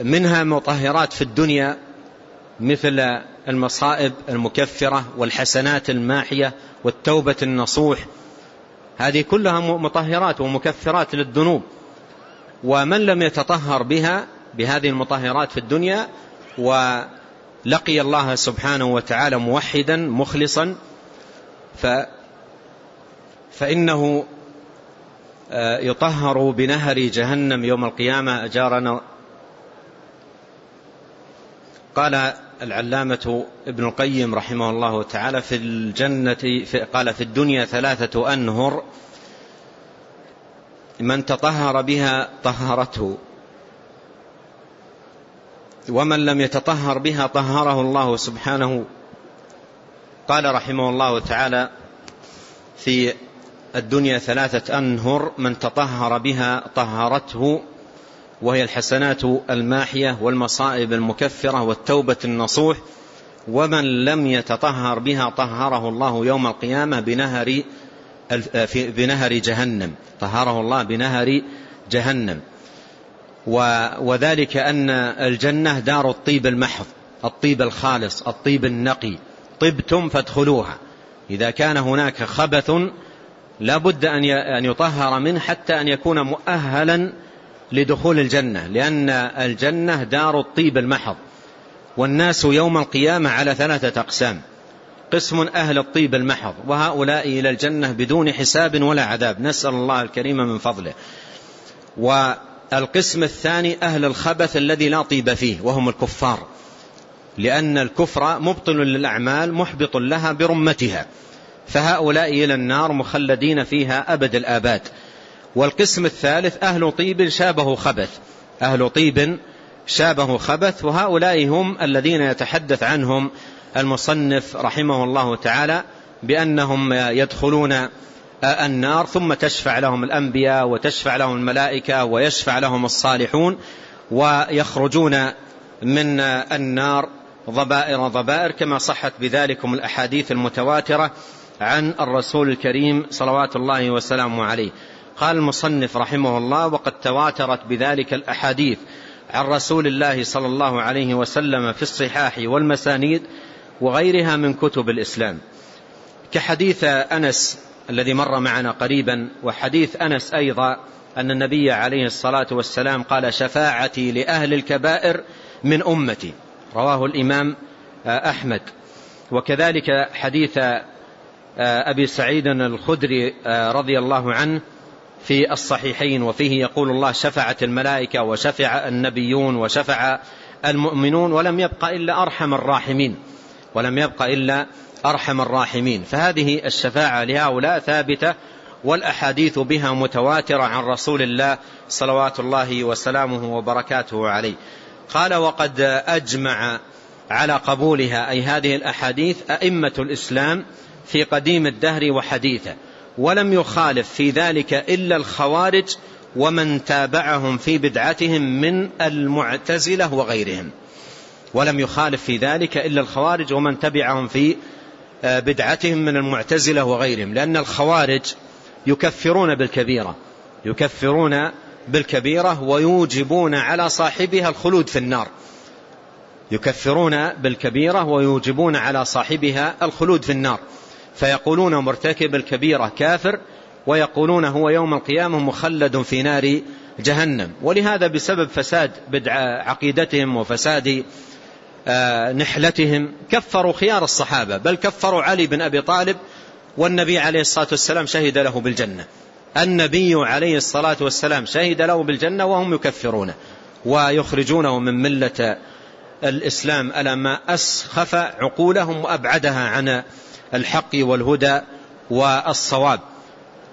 منها مطهرات في الدنيا مثل المصائب المكفرة والحسنات الماحية والتوبة النصوح. هذه كلها مطهرات ومكفرات للذنوب. ومن لم يتطهر بها بهذه المطهرات في الدنيا ولقي الله سبحانه وتعالى موحدا مخلصا ف فإنه آه، يطهر بنهر جهنم يوم القيامة. أجارنا قال العلامة ابن القيم رحمه الله تعالى في الجنة في قال في الدنيا ثلاثة أنهر من تطهر بها طهرته. ومن لم يتطهر بها طهره الله سبحانه. قال رحمه الله تعالى في الدنيا ثلاثة أنهر من تطهر بها طهرته. وهي الحسنات الماحية والمصائب المكفرة والتوبة النصوح ومن لم يتطهر بها طهره الله يوم القيامة بنهر بنهر جهنم. طهره الله بنهر جهنم. وذلك أن الجنة دار الطيب المحض الطيب الخالص الطيب النقي. طبتم فادخلوها. إذا كان هناك خبث لا بد أن يطهر منه حتى أن يكون مؤهلا لدخول الجنة لأن الجنة دار الطيب المحض والناس يوم القيامة على ثلاثة أقسام. قسم أهل الطيب المحض وهؤلاء إلى الجنة بدون حساب ولا عذاب. نسأل الله الكريم من فضله. والقسم الثاني أهل الخبث الذي لا طيب فيه وهم الكفار. لأن الكفر مبطل للأعمال محبط لها برمتها. فهؤلاء إلى النار مخلدين فيها أبد الآباد. والقسم الثالث أهل طيب شابه خبث. أهل طيب شابه خبث وهؤلاء هم الذين يتحدث عنهم المصنف رحمه الله تعالى بأنهم يدخلون النار ثم تشفع لهم الأنبياء وتشفع لهم الملائكة ويشفع لهم الصالحون ويخرجون من النار ضبائر ضبائر كما صحت بذلكم الأحاديث المتواترة عن الرسول الكريم صلوات الله وسلامه عليه. قال المصنف رحمه الله وقد تواترت بذلك الأحاديث عن رسول الله صلى الله عليه وسلم في الصحاح والمسانيد وغيرها من كتب الإسلام. كحديث أنس الذي مر معنا قريبا وحديث أنس أيضا أن النبي عليه الصلاة والسلام قال شفاعتي لأهل الكبائر من أمتي رواه الإمام أحمد. وكذلك حديث أبي سعيد الخدري رضي الله عنه في الصحيحين وفيه يقول الله شفعت الملائكة وشفع النبيون وشفع المؤمنون ولم يبق إلا أرحم الراحمين ولم يبق إلا أرحم الراحمين. فهذه الشفاعة لهؤلاء ثابتة والأحاديث بها متواترة عن رسول الله صلوات الله وسلامه وبركاته عليه. قال وقد أجمع على قبولها. أي هذه الأحاديث أئمة الإسلام في قديم الدهر وحديثه. ولم يخالف في ذلك إلا الخوارج ومن تابعهم في بدعتهم من المعتزلة وغيرهم. ولم يخالف في ذلك إلا الخوارج ومن تبعهم في بدعتهم من المعتزلة وغيرهم. لأن الخوارج يكفرون بالكبيرة يكفرون بالكبيرة ويوجبون على صاحبها الخلود في النار. يكفرون بالكبيرة ويوجبون على صاحبها الخلود في النار. فيقولون مرتكب الكبيرة كافر ويقولون هو يوم القيامة مخلد في نار جهنم. ولهذا بسبب فساد بدع عقيدتهم وفساد نحلتهم كفروا خيار الصحابة بل كفروا علي بن أبي طالب والنبي عليه الصلاة والسلام شهد له بالجنة. النبي عليه الصلاة والسلام شهد له بالجنة وهم يكفرونه ويخرجونه من ملة الإسلام ألا ما أسخف عقولهم وأبعدها عن الحق والهدى والصواب.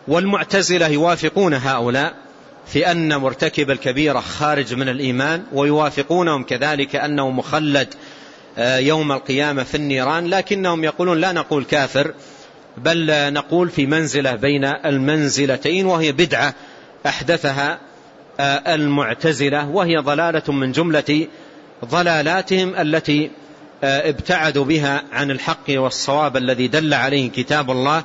والمعتزلة يوافقون هؤلاء في أن مرتكب الكبيرة خارج من الإيمان ويوافقونهم كذلك أنه مخلد يوم القيامة في النيران لكنهم يقولون لا نقول كافر بل نقول في منزلة بين المنزلتين وهي بدعة أحدثها المعتزلة وهي ضلالة من جملة ضلالاتهم التي ابتعدوا بها عن الحق والصواب الذي دل عليه كتاب الله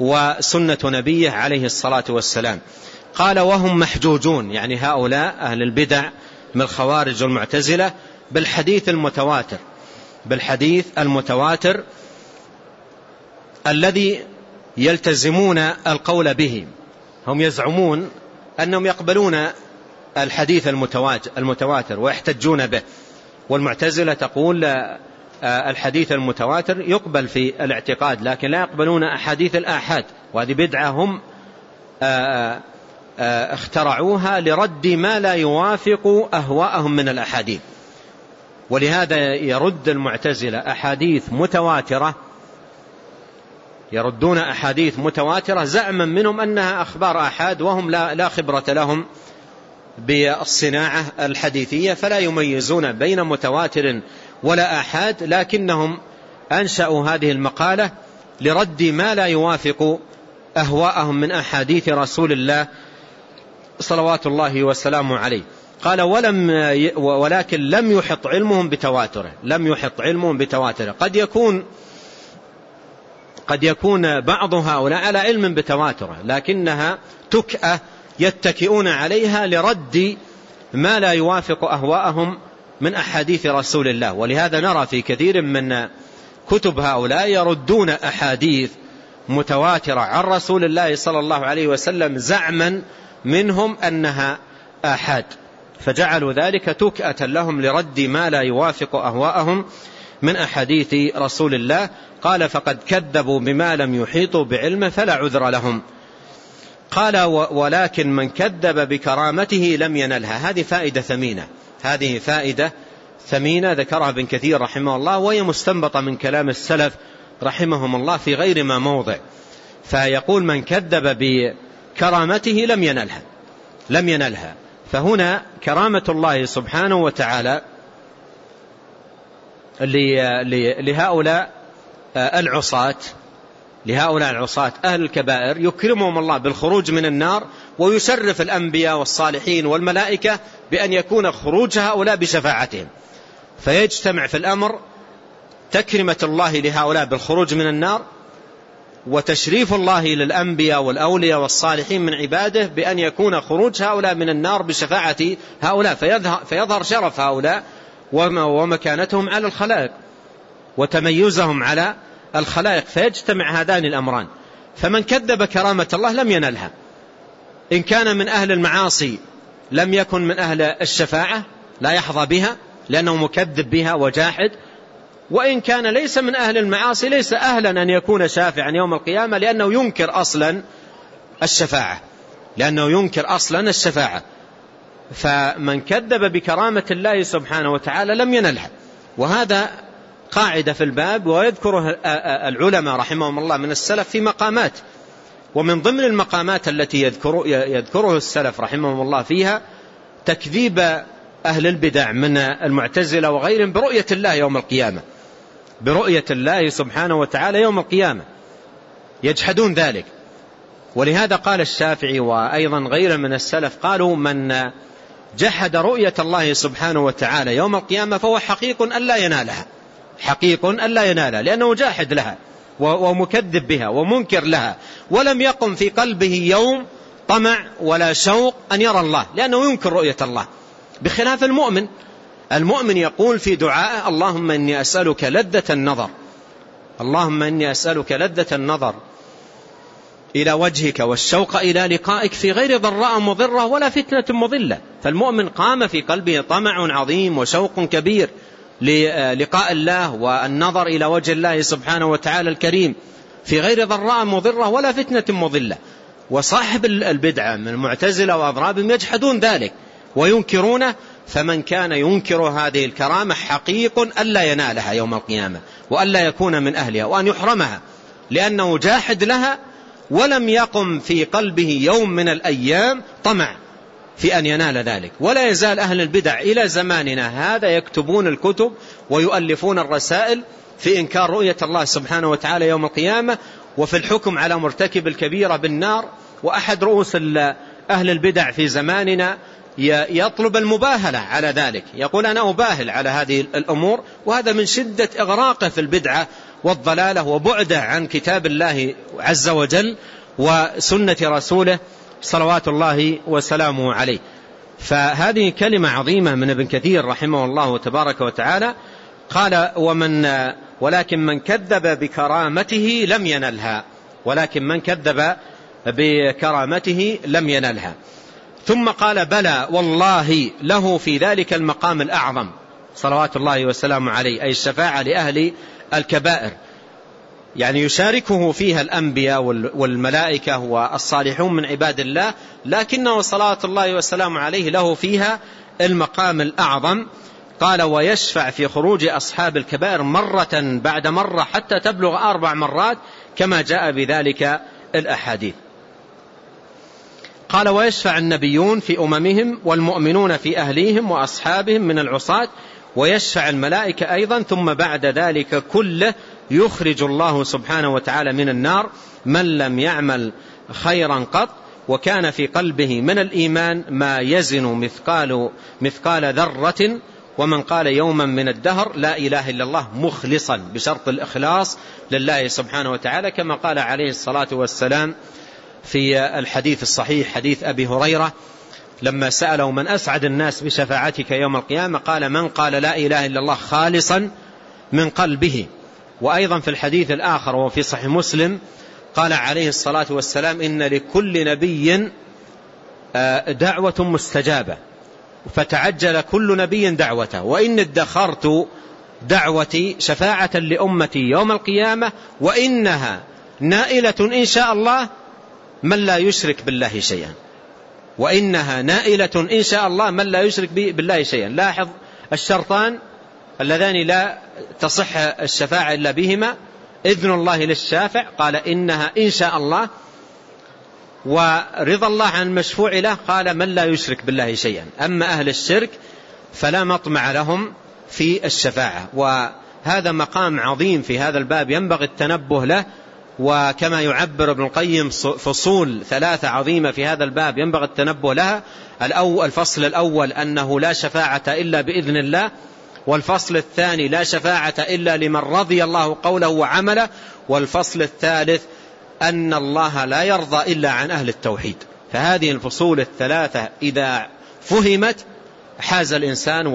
وسنة نبيه عليه الصلاة والسلام. قال وهم محجوجون يعني هؤلاء أهل البدع من الخوارج والمعتزلة بالحديث المتواتر بالحديث المتواتر الذي يلتزمون القول به. هم يزعمون أنهم يقبلون الحديث المتواتر ويحتجون به. والمعتزلة تقول الحديث المتواتر يقبل في الاعتقاد لكن لا يقبلون أحاديث الآحاد. وهذه بدعة هم اخترعوها لرد ما لا يوافق أهواءهم من الأحاديث. ولهذا يرد المعتزلة أحاديث متواترة يردون أحاديث متواترة زعما منهم أنها أخبار أحاد وهم لا, لا خبرة لهم بالصناعة الحديثية فلا يميزون بين متواتر ولا أحاد لكنهم أنشأوا هذه المقالة لرد ما لا يوافق أهواءهم من أحاديث رسول الله صلوات الله وسلامه عليه. قال ولم ولكن لم يحط علمهم بتواتره لم يحط علمهم بتواتره. قد يكون قد يكون بعض هؤلاء على علم بتواتره لكنها تكأة يتكئون عليها لرد ما لا يوافق أهواءهم من أحاديث رسول الله. ولهذا نرى في كثير من كتب هؤلاء يردون أحاديث متواترة عن رسول الله صلى الله عليه وسلم زعما منهم أنها آحاد. فجعلوا ذلك تكأة لهم لرد ما لا يوافق أهواءهم من أحاديث رسول الله. قال فقد كذبوا بما لم يحيطوا بعلمه فلا عذر لهم. قال ولكن من كذب بكرامته لم ينلها. هذه فائدة ثمينة. هذه فائدة ثمينة ذكرها ابن كثير رحمه الله وهي مستنبطة من كلام السلف رحمهم الله في غير ما موضع. فيقول من كذب بكرامته لم ينلها. لم ينلها. فهنا كرامة الله سبحانه وتعالى لهؤلاء العصاة لهؤلاء العصاة أهل الكبائر يكرمهم الله بالخروج من النار ويشرف الأنبياء والصالحين والملائكة بأن يكون خروج هؤلاء بشفاعتهم. فيجتمع في الأمر تكرمة الله لهؤلاء بالخروج من النار وتشريف الله للأنبياء والأولياء والصالحين من عباده بأن يكون خروج هؤلاء من النار بشفاعة هؤلاء. فيظهر, فيظهر شرف هؤلاء ومكانتهم على الخلائق وتميزهم على الخلائق فيجتمع هذان الأمران. فمن كذب كرامة الله لم ينلها. إن كان من أهل المعاصي لم يكن من أهل الشفاعة لا يحظى بها لأنه مكذب بها وجاحد. وإن كان ليس من أهل المعاصي ليس أهلا أن يكون شافعا يوم القيامة لأنه ينكر أصلا الشفاعة. لأنه ينكر أصلا الشفاعة. فمن كذب بكرامة الله سبحانه وتعالى لم ينلها. وهذا قاعدة في الباب ويذكره العلماء رحمهم الله من السلف في مقامات. ومن ضمن المقامات التي يذكر يذكره السلف رحمهم الله فيها تكذيب أهل البدع من المعتزلة وغيرهم برؤية الله يوم القيامة. برؤية الله سبحانه وتعالى يوم القيامة. يجحدون ذلك. ولهذا قال الشافعي وأيضا غيره من السلف قالوا من جحد رؤية الله سبحانه وتعالى يوم القيامة فهو حقيق ألا ينالها. حقيق ألا ينالها لأنه جاحد لها ومكذب بها ومنكر لها ولم يقم في قلبه يوم طمع ولا شوق أن يرى الله لأنه ينكر رؤية الله. بخلاف المؤمن المؤمن يقول في دعائه اللهم إني أسألك لذة النظر اللهم إني أسألك لذة النظر إلى وجهك والشوق إلى لقائك في غير ضراء مضرة ولا فتنة مضلة. فالمؤمن قام في قلبه طمع عظيم وشوق كبير. للقاء الله والنظر إلى وجه الله سبحانه وتعالى الكريم في غير ضراء مضرة ولا فتنة مضلة. وصاحب البدعة من المعتزلة وأضرابهم يجحدون ذلك وينكرونه فمن كان ينكر هذه الكرامة حقيق ألا ينالها يوم القيامة وألا يكون من أهلها وأن يحرمها لأنه جاحد لها ولم يقم في قلبه يوم من الأيام طمع. في أن ينال ذلك. ولا يزال أهل البدع إلى زماننا هذا يكتبون الكتب ويؤلفون الرسائل في إنكار رؤية الله سبحانه وتعالى يوم القيامة وفي الحكم على مرتكب الكبيرة بالنار. وأحد رؤوس أهل البدع في زماننا يطلب المباهلة على ذلك. يقول أنا أباهل على هذه الأمور وهذا من شدة إغراقه في البدعة والضلالة وبعده عن كتاب الله عز وجل وسنة رسوله صلوات الله وسلامه عليه. فهذه كلمة عظيمة من ابن كثير رحمه الله تبارك وتعالى. قال ومن ولكن من كذب بكرامته لم ينلها. ولكن من كذب بكرامته لم ينلها. ثم قال بلى والله له في ذلك المقام الأعظم. صلوات الله وسلامه عليه أي الشفاعة لأهل الكبائر. يعني يشاركه فيها الأنبياء والملائكة والصالحون من عباد الله لكنه صلاة الله وسلامه عليه له فيها المقام الأعظم. قال ويشفع في خروج أصحاب الكبائر مرة بعد مرة حتى تبلغ أربع مرات كما جاء بذلك الأحاديث. قال ويشفع النبيون في أممهم والمؤمنون في أهليهم وأصحابهم من العصاة ويشفع الملائكة أيضا ثم بعد ذلك كله يخرج الله سبحانه وتعالى من النار من لم يعمل خيرا قط وكان في قلبه من الإيمان ما يزن مثقال, مثقال ذرة ومن قال يوما من الدهر لا إله إلا الله مخلصا بشرط الإخلاص لله سبحانه وتعالى كما قال عليه الصلاة والسلام في الحديث الصحيح حديث أبي هريرة لما سأله من أسعد الناس بشفاعتك يوم القيامة قال من قال لا إله إلا الله خالصا من قلبه وأيضا في الحديث الآخر وفي صحيح مسلم قال عليه الصلاة والسلام إن لكل نبي آه، دعوة مستجابة. فتعجل كل نبي دعوته. وإن ادخرت دعوتي شفاعة لأمتي يوم القيامة وإنها نائلة إن شاء الله من لا يشرك بالله شيئا. وإنها نائلة إن شاء الله من لا يشرك بالله شيئا. لاحظ الشرطان اللذان لا تصح الشفاعة إلا بهما. إذن الله للشافع قال إنها إن شاء الله. ورضا الله عن المشفوع له قال من لا يشرك بالله شيئا. أما أهل الشرك فلا مطمع لهم في الشفاعة. وهذا مقام عظيم في هذا الباب ينبغي التنبه له. وكما يعبر ابن القيم فصول ثلاثة عظيمة في هذا الباب ينبغي التنبه لها. الفصل الأول أنه لا شفاعة إلا بإذن الله. والفصل الثاني لا شفاعة إلا لمن رضي الله قوله وعمله والفصل الثالث أن الله لا يرضى إلا عن أهل التوحيد. فهذه الفصول الثلاثة إذا فهمت حاز الإنسان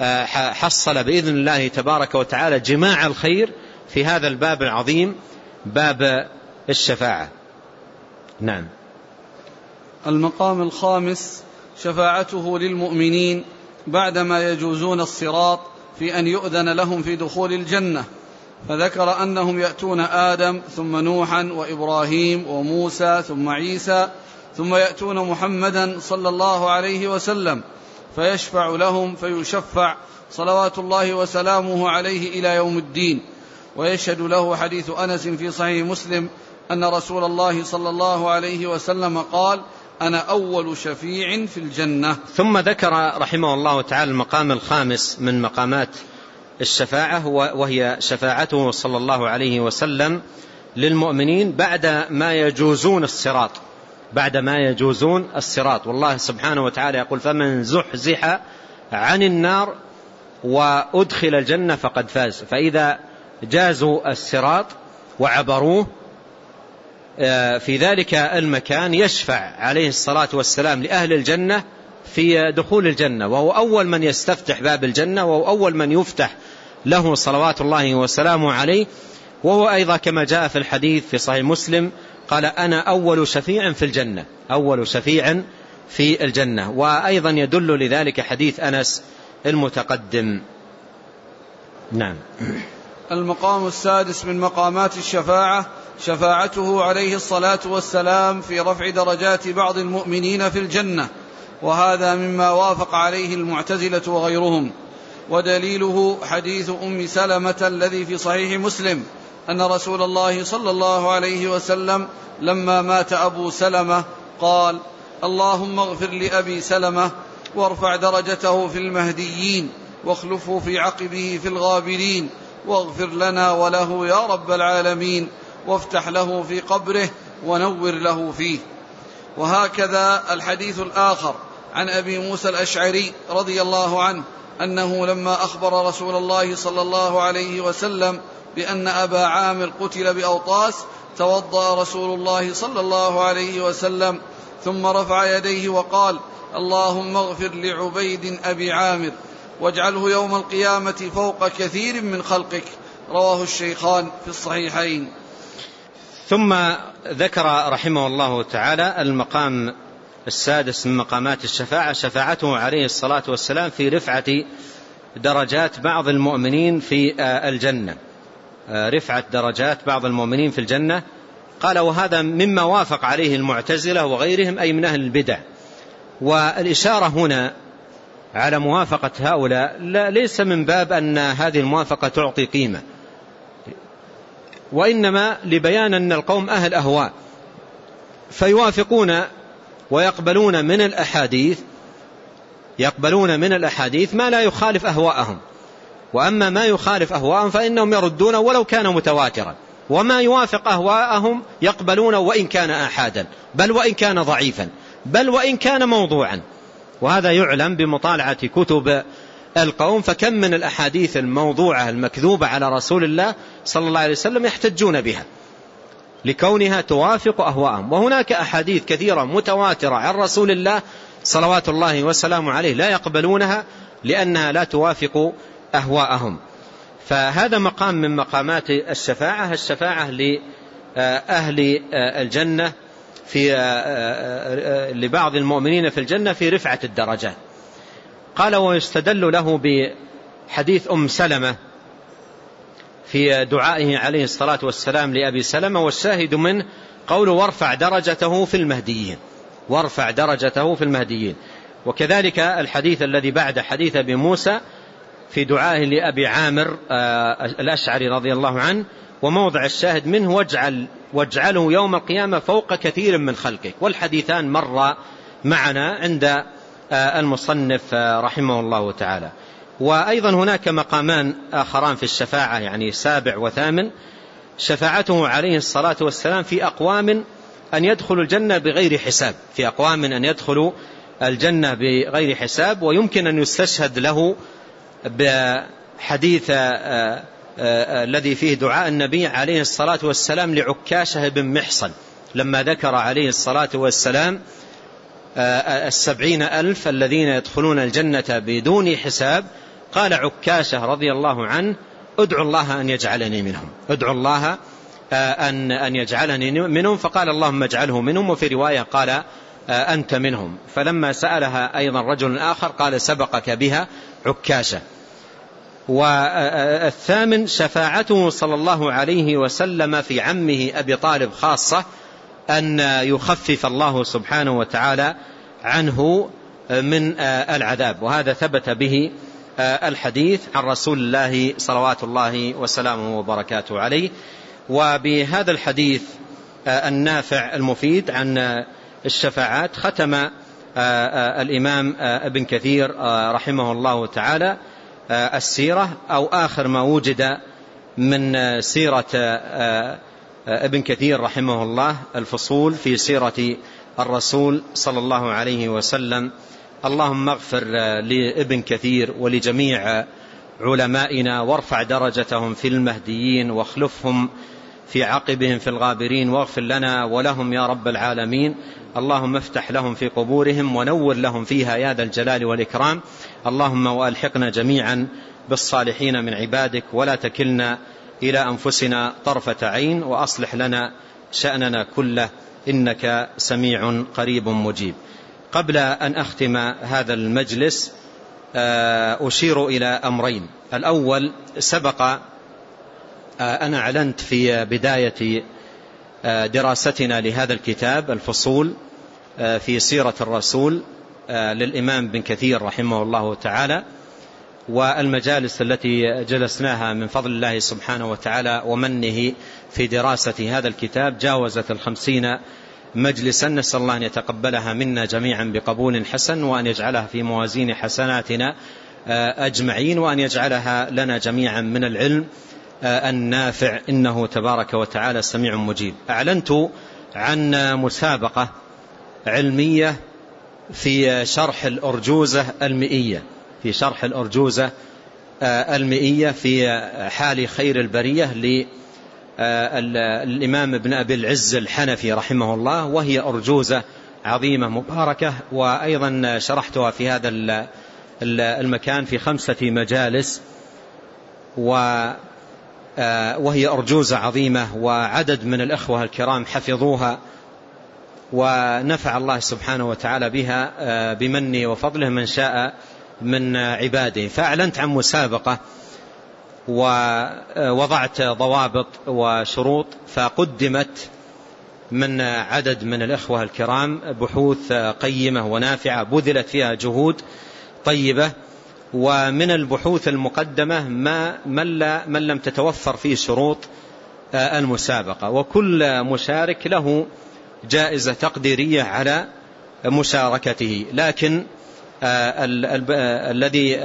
وحصل بإذن الله تبارك وتعالى جماع الخير في هذا الباب العظيم باب الشفاعة. نعم. المقام الخامس شفاعته للمؤمنين بعدما يجوزون الصراط في أن يؤذن لهم في دخول الجنة. فذكر أنهم يأتون آدم ثم نوحا وإبراهيم وموسى ثم عيسى ثم يأتون محمدا صلى الله عليه وسلم. فيشفع لهم فيشفع صلوات الله وسلامه عليه إلى يوم الدين. ويشهد له حديث أنس في صحيح مسلم أن رسول الله صلى الله عليه وسلم قال أنا أول شفيع في الجنة. ثم ذكر رحمه الله تعالى المقام الخامس من مقامات الشفاعة وهي شفاعته صلى الله عليه وسلم للمؤمنين بعد ما يجوزون الصراط. بعد ما يجوزون الصراط. والله سبحانه وتعالى يقول فمن زحزح عن النار وأدخل الجنة فقد فاز فإذا جازوا الصراط وعبروه في ذلك المكان يشفع عليه الصلاة والسلام لأهل الجنة في دخول الجنة وهو أول من يستفتح باب الجنة وهو أول من يفتح له صلوات الله وسلامه عليه. وهو أيضا كما جاء في الحديث في صحيح مسلم قال أنا أول شفيع في الجنة أول شفيع في الجنة. وأيضا يدل لذلك حديث أنس المتقدم. نعم. المقام السادس من مقامات الشفاعة شفاعته عليه الصلاة والسلام في رفع درجات بعض المؤمنين في الجنة وهذا مما وافق عليه المعتزلة وغيرهم. ودليله حديث أم سلمة الذي في صحيح مسلم أن رسول الله صلى الله عليه وسلم لما مات أبو سلمة قال اللهم اغفر لأبي سلمة وارفع درجته في المهديين واخلفه في عقبه في الغابرين واغفر لنا وله يا رب العالمين وافتح له في قبره ونور له فيه. وهكذا الحديث الآخر عن أبي موسى الأشعري رضي الله عنه أنه لما أخبر رسول الله صلى الله عليه وسلم بأن أبا عامر قتل بأوطاس توضأ رسول الله صلى الله عليه وسلم ثم رفع يديه وقال اللهم اغفر لعبيد أبي عامر واجعله يوم القيامة فوق كثير من خلقك. رواه الشيخان في الصحيحين. ثم ذكر رحمه الله تعالى المقام السادس من مقامات الشفاعة. شفاعته عليه الصلاة والسلام في رفعة درجات بعض المؤمنين في الجنة. رفعة درجات بعض المؤمنين في الجنة. قال وهذا مما وافق عليه المعتزلة وغيرهم أي من أهل البدع. والإشارة هنا على موافقة هؤلاء لا ليس من باب أن هذه الموافقة تعطي قيمة. وإنما لبيان أن القوم أهل أهواء فيوافقون ويقبلون من الأحاديث يقبلون من الأحاديث ما لا يخالف أهواءهم. وأما ما يخالف أهواءهم فإنهم يردون ولو كان متواترا. وما يوافق أهواءهم يقبلون وإن كان آحادا بل وإن كان ضعيفا بل وإن كان موضوعا. وهذا يعلم بمطالعة كتب القوم فكم من الأحاديث الموضوعة المكذوبة على رسول الله صلى الله عليه وسلم يحتجون بها لكونها توافق أهواءهم. وهناك أحاديث كثيرة متواترة عن رسول الله صلوات الله وسلامه عليه لا يقبلونها لأنها لا توافق أهواءهم. فهذا مقام من مقامات الشفاعة الشفاعة لأهل الجنة في لبعض المؤمنين في الجنة في رفعة الدرجات. قال ويستدل له بحديث أم سلمة في دعائه عليه الصلاة والسلام لأبي سلمة والشاهد منه قول وارفع درجته في المهديين. وارفع درجته في المهديين. وكذلك الحديث الذي بعد حديث أبي موسى في دعائه لأبي عامر آه، الأشعري رضي الله عنه وموضع الشاهد منه واجعل واجعله يوم القيامة فوق كثير من خلقك. والحديثان مر معنا عند المصنف آه، رحمه الله تعالى. وأيضا هناك مقامان آخران في الشفاعة يعني سابع وثامن. شفاعته عليه الصلاة والسلام في أقوام أن يدخلوا الجنة بغير حساب. في أقوام أن يدخلوا الجنة بغير حساب ويمكن أن يستشهد له بحديث الذي فيه دعاء النبي عليه الصلاة والسلام لعكاشة بن محصن. لما ذكر عليه الصلاة والسلام السبعين ألف الذين يدخلون الجنة بدون حساب. قال عكاشة رضي الله عنه ادعو الله أن يجعلني منهم. ادعو الله أن, أن يجعلني منهم. فقال اللهم اجعله منهم. وفي رواية قال أنت منهم. فلما سألها أيضا رجل آخر قال سبقك بها عكاشة. والثامن شفاعته صلى الله عليه وسلم في عمه أبي طالب خاصة. أن يخفف الله سبحانه وتعالى عنه من العذاب. وهذا ثبت به الحديث عن رسول الله صلوات الله وسلامه وبركاته عليه. وبهذا الحديث النافع المفيد عن الشفاعات ختم الإمام ابن كثير رحمه الله تعالى السيرة أو آخر ما وجد من سيرة ابن كثير رحمه الله الفصول في سيرة الرسول صلى الله عليه وسلم. اللهم اغفر لابن كثير ولجميع علمائنا وارفع درجتهم في المهديين واخلفهم في عقبهم في الغابرين واغفر لنا ولهم يا رب العالمين. اللهم افتح لهم في قبورهم ونور لهم فيها يا ذا الجلال والإكرام. اللهم وألحقنا جميعا بالصالحين من عبادك ولا تكلنا إلى أنفسنا طرفة عين وأصلح لنا شأننا كله إنك سميع قريب مجيب. قبل أن أختم هذا المجلس أشير إلى أمرين. الأول سبق أنا أعلنت في بداية دراستنا لهذا الكتاب الفصول في سيرة الرسول للإمام بن كثير رحمه الله تعالى. والمجالس التي جلسناها من فضل الله سبحانه وتعالى ومنه في دراسة هذا الكتاب جاوزت الخمسين مجلسا. نسأل الله أن يتقبلها منا جميعا بقبول حسن وأن يجعلها في موازين حسناتنا أجمعين وأن يجعلها لنا جميعا من العلم النافع. إنه تبارك وتعالى سميع مجيب. أعلنت عن مسابقة علمية في شرح الأرجوزة المئية. في شرح الأرجوزة المئية في حال خير البرية للإمام ابن أبي العز الحنفي رحمه الله وهي أرجوزة عظيمة مباركة وأيضا شرحتها في هذا المكان في خمسة مجالس وهي أرجوزة عظيمة وعدد من الأخوة الكرام حفظوها ونفع الله سبحانه وتعالى بها بمنه وفضله من شاء من عباده. فأعلنت عن مسابقة ووضعت ضوابط وشروط فقدمت من عدد من الإخوة الكرام بحوث قيمة ونافعة بذلت فيها جهود طيبة. ومن البحوث المقدمة ما من لم تتوفر فيه شروط المسابقة. وكل مشارك له جائزة تقديرية على مشاركته. لكن الذي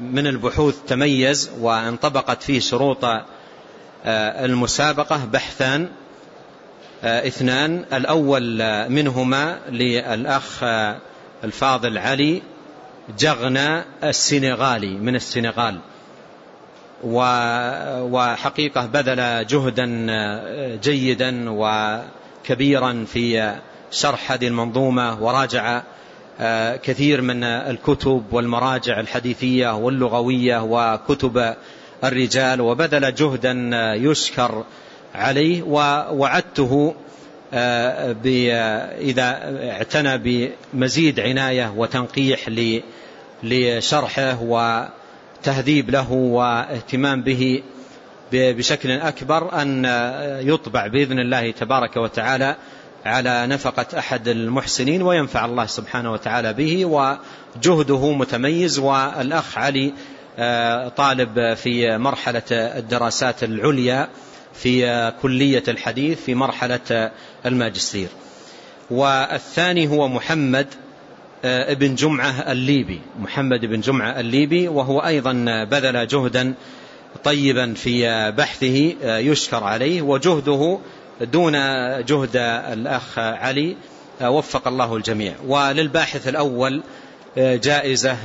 من البحوث تميز وانطبقت فيه شروط المسابقة بحثان اثنان. الأول منهما للأخ الفاضل علي جغنا السنغالي من السنغال. وحقيقة بذل جهدا جيدا وكبيرا في شرح هذه المنظومة وراجع كثير من الكتب والمراجع الحديثية واللغوية وكتب الرجال وبذل جهدا يشكر عليه ووعدته إذا اعتنى بمزيد عناية وتنقيح لشرحه وتهذيب له واهتمام به بشكل أكبر أن يطبع بإذن الله تبارك وتعالى على نفقة أحد المحسنين وينفع الله سبحانه وتعالى به وجهده متميز والأخ علي طالب في مرحلة الدراسات العليا في كلية الحديث في مرحلة الماجستير. والثاني هو محمد ابن جمعة الليبي. محمد بن جمعة الليبي وهو أيضا بذل جهدا طيبا في بحثه يشكر عليه وجهده دون جهد الأخ علي وفق الله الجميع. وللباحث الأول جائزة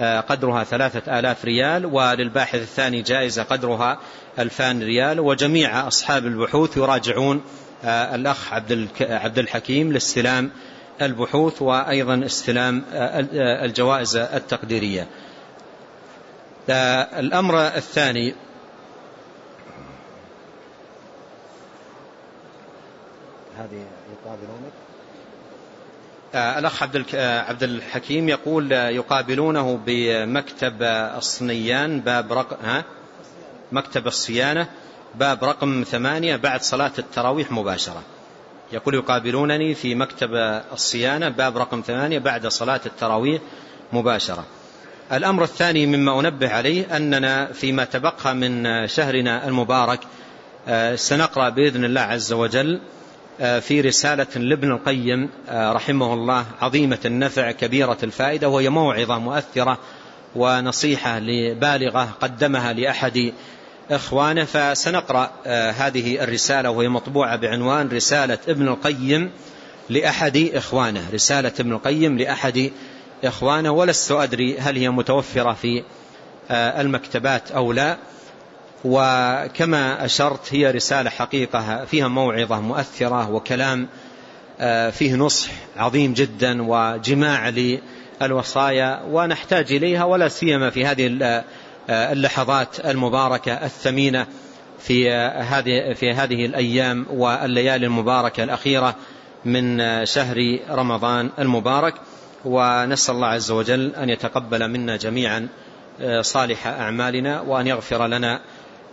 قدرها ثلاثة آلاف ريال وللباحث الثاني جائزة قدرها ألفان ريال. وجميع أصحاب البحوث يراجعون الأخ عبد الحكيم لاستلام البحوث وأيضا استلام الجوائز التقديرية. الأمر الثاني هذه يقابلونك؟ آه، الأخ عبد الحكيم يقول يقابلونه بمكتب الصنيان باب رقم ها؟ مكتب الصيانة باب رقم ثمانية بعد صلاة التراويح مباشرة. يقول يقابلونني في مكتب الصيانة باب رقم ثمانية بعد صلاة التراويح مباشرة. الأمر الثاني مما أنبه عليه أننا فيما تبقى من شهرنا المبارك آه، سنقرأ بإذن الله عز وجل آه، في رسالة لابن القيم آه، رحمه الله عظيمة النفع كبيرة الفائدة وهي موعظة مؤثرة ونصيحة لبالغة قدمها لأحد إخوانه. فسنقرأ هذه الرسالة وهي مطبوعة بعنوان رسالة ابن القيم لأحد إخوانه. رسالة ابن القيم لأحد إخوانه. ولست أدري هل هي متوفرة في آه، المكتبات أو لا. وكما أشرت هي رسالة حقيقة فيها موعظة مؤثرة وكلام آه، فيه نصح عظيم جدا وجماع للوصايا ونحتاج إليها ولا سيما في هذه آه، اللحظات المباركة الثمينة في هذه في هذه الأيام والليالي المباركة الأخيرة من شهر رمضان المبارك. ونسأل الله عز وجل أن يتقبل منا جميعا آه، صالح أعمالنا وأن يغفر لنا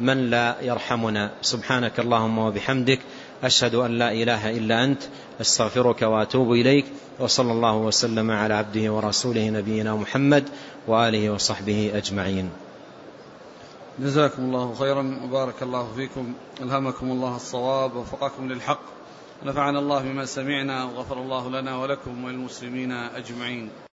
من لا يرحمنا. سبحانك اللهم وبحمدك أشهد أن لا إله إلا أنت أستغفرك وأتوب إليك وصلى الله وسلم على عبده ورسوله نبينا محمد وآله وصحبه أجمعين. جزاكم الله خيرا وبارك الله فيكم ألهمكم الله الصواب ووفقكم للحق نفعنا الله بما سمعنا وغفر الله لنا ولكم وللمسلمين أجمعين.